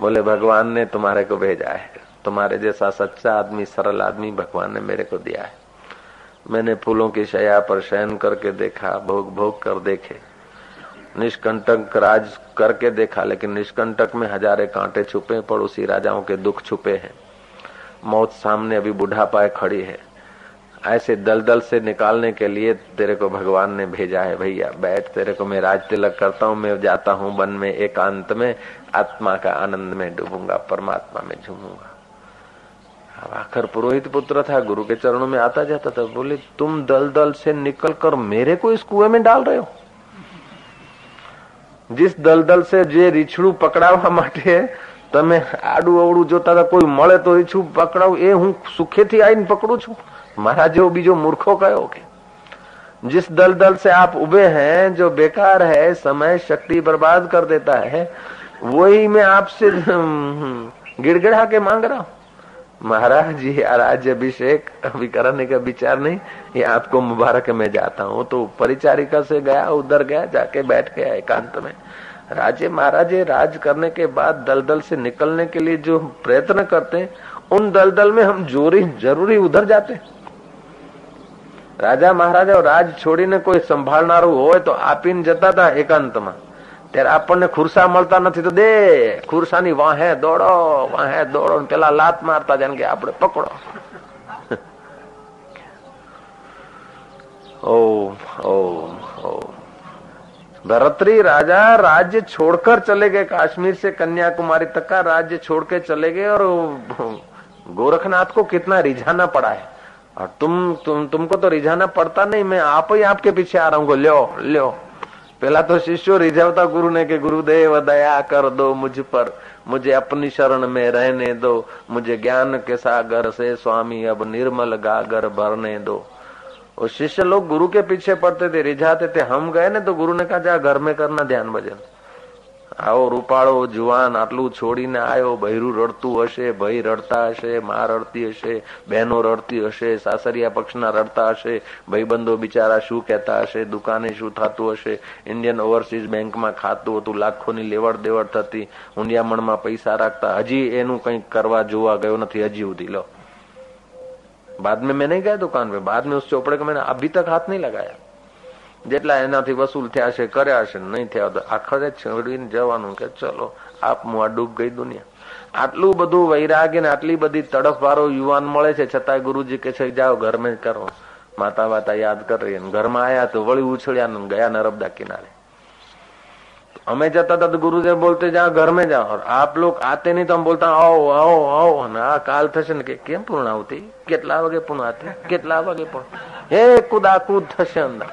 बोले, भगवान ने तुम्हारे को भेजा है। तुम्हारे जैसा सच्चा आदमी, सरल आदमी भगवान ने मेरे को दिया है। मैंने फूलों की शया पर शयन करके देखा, भोग भोग कर देखे। निष्कंटक राज करके देखा, लेकिन निष्कंटक में हजारे कांटे छुपे, पड़ोसी राजाओं के दुख छुपे हैं। मौत सामने अभी बुढ़ापाए खड़ी है। ऐसे दलदल से निकालने के लिए तेरे को भगवान ने भेजा है भैया बैठ तेरे को मैं राज तिलक करता हूँ मैं जाता हूँ वन में एकांत में आत्मा का आनंद में डूबूंगा परमात्मा में झूमूंगा अब आखिर पुरोहित पुत्र था गुरु के चरणों में आता जाता था बोले तुम दल दल से निकल कर मेरे को इस कुएं में डाल रहे हो जिस દલદલ से જે રીછડું પકડાવવા માટે તમે આડું અવડું જોતા હતા કોઈ મળે તો રીછું પકડાવું એ હું સુખેથી આવીને પકડું છું મારા જેવો બીજો મૂર્ખો કયો કે जिस दल दल से आप उबे हैं जो बेकार है समय शक्ति बर्बाद कर देता है वही मैं आपसे गिड़गिड़ा के मांग रहा हूं महाराज जी राज्य अभिषेक अभी करने का विचार नहीं ये आपको मुबारक मैं जाता हूँ तो परिचारिका से गया उधर गया जाके बैठ गया एकांत में राजे महाराजे राज करने के बाद दलदल से निकलने के लिए जो प्रयत्न करते हैं उन दलदल में हम जोरी जरूरी उधर जाते राजा महाराजा और राज छोड़ी ने कोई संभालना हो तो आप जता था एकांत में ત્યારે આપણને ખુરસા મળતા નથી તો દે ખુરસાની વાહે દોડો વાહે દોડો પેલા લાત મારતા જાય કે આપણે પકડો ओम ओम ओम भरतरी राजा राज्य छोड़कर चले गए कश्मीर से कन्याकुमारी तक का राज्य छोड़ के चले गए और गोरखनाथ को कितना रिझाना पड़ा है और तुम तुम, तुमको तो रिझाना पड़ता नहीं, मैं आप ही आपके पीछे आ रहा हूँ लो लो। पहला तो शिष्य रिझावता गुरु ने के गुरुदेव, दया कर दो मुझ पर। मुझे अपनी शरण में रहने दो। मुझे ज्ञान के सागर से स्वामी अब निर्मल गागर भरने दो। और शिष्य लोग गुरु के पीछे पड़ते थे, रिझाते थे। हम गए ना तो गुरु ने कहा, जा घर में करना ध्यान भजन। આવો રૂપાળો જુવાન, આટલું છોડીને આવ્યો બૈરું રડતું હશે, ભાઈ રડતા હશે, મા રડતી હશે, બહેનો રડતી હશે, સાસરિયા પક્ષના રડતા હશે ભાઈ બંધો બિચારા શું કહેતા હશે, દુકાને શું થતું હશે, ઇન્ડિયન ઓવરસીઝ બેંકમાં ખાતું હતું, લાખોની લેવડ દેવડ થતી ઊંડિયામણમાં પૈસા રાખતા. હજી એનું કંઈક કરવા જોવા ગયો નથી, હજી સુધી. લો. બાદ મેં નહીં ગયા દુકાન પે? બાદ મેં ચોપડે કે મેં અભી તક હાથ નહીં લગાયા. જેટલા એનાથી વસૂલ થયા છે કર્યા છે નહીં થયા તો આખરે છેડીને જવાનું કે ચલો આપ હું આ ડૂબ ગઈ દુનિયા આટલું બધું વૈરાગ્ય ને આટલી બધી તડફવારો યુવાન મળે છે છતાંય ગુરુજી કે છે જાઓ ઘરમાં કરો માતા વાતા યાદ કરી ઘરમાં આયા તો વળી ઉછળ્યા ને ગયા નર્મદા કિનારે અમે જતા હતા તો ગુરુદેવ બોલતે જાઓ ઘરમાં જાઓ આપ લોક આતે નહીં તો આમ બોલતા આવો આવો આવો ને આ કાલ થશે ને કે કેમ પૂર્ણાવતી કેટલા વાગે પૂર્ણાવતી કેટલા વાગે પણ હે કુદાકુદ થશે અંદર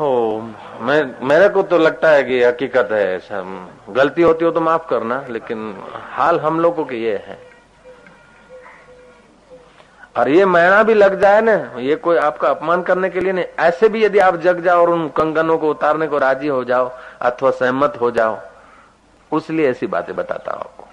हो, मैं, मेरे को तो लगता है कि हकीकत है ऐसा। गलती होती हो तो माफ़ करना, लेकिन हाल हम लोगों के ये है। और ये मैणा भी लग जाए ना, ये कोई आपका अपमान करने के लिए नहीं, ऐसे भी यदि आप जग जाओ और उन कंगनों को उतारने को राज़ी हो जाओ, अथवा सहमत हो जाओ, उसलिए ऐसी बातें बताता हूँ आपको।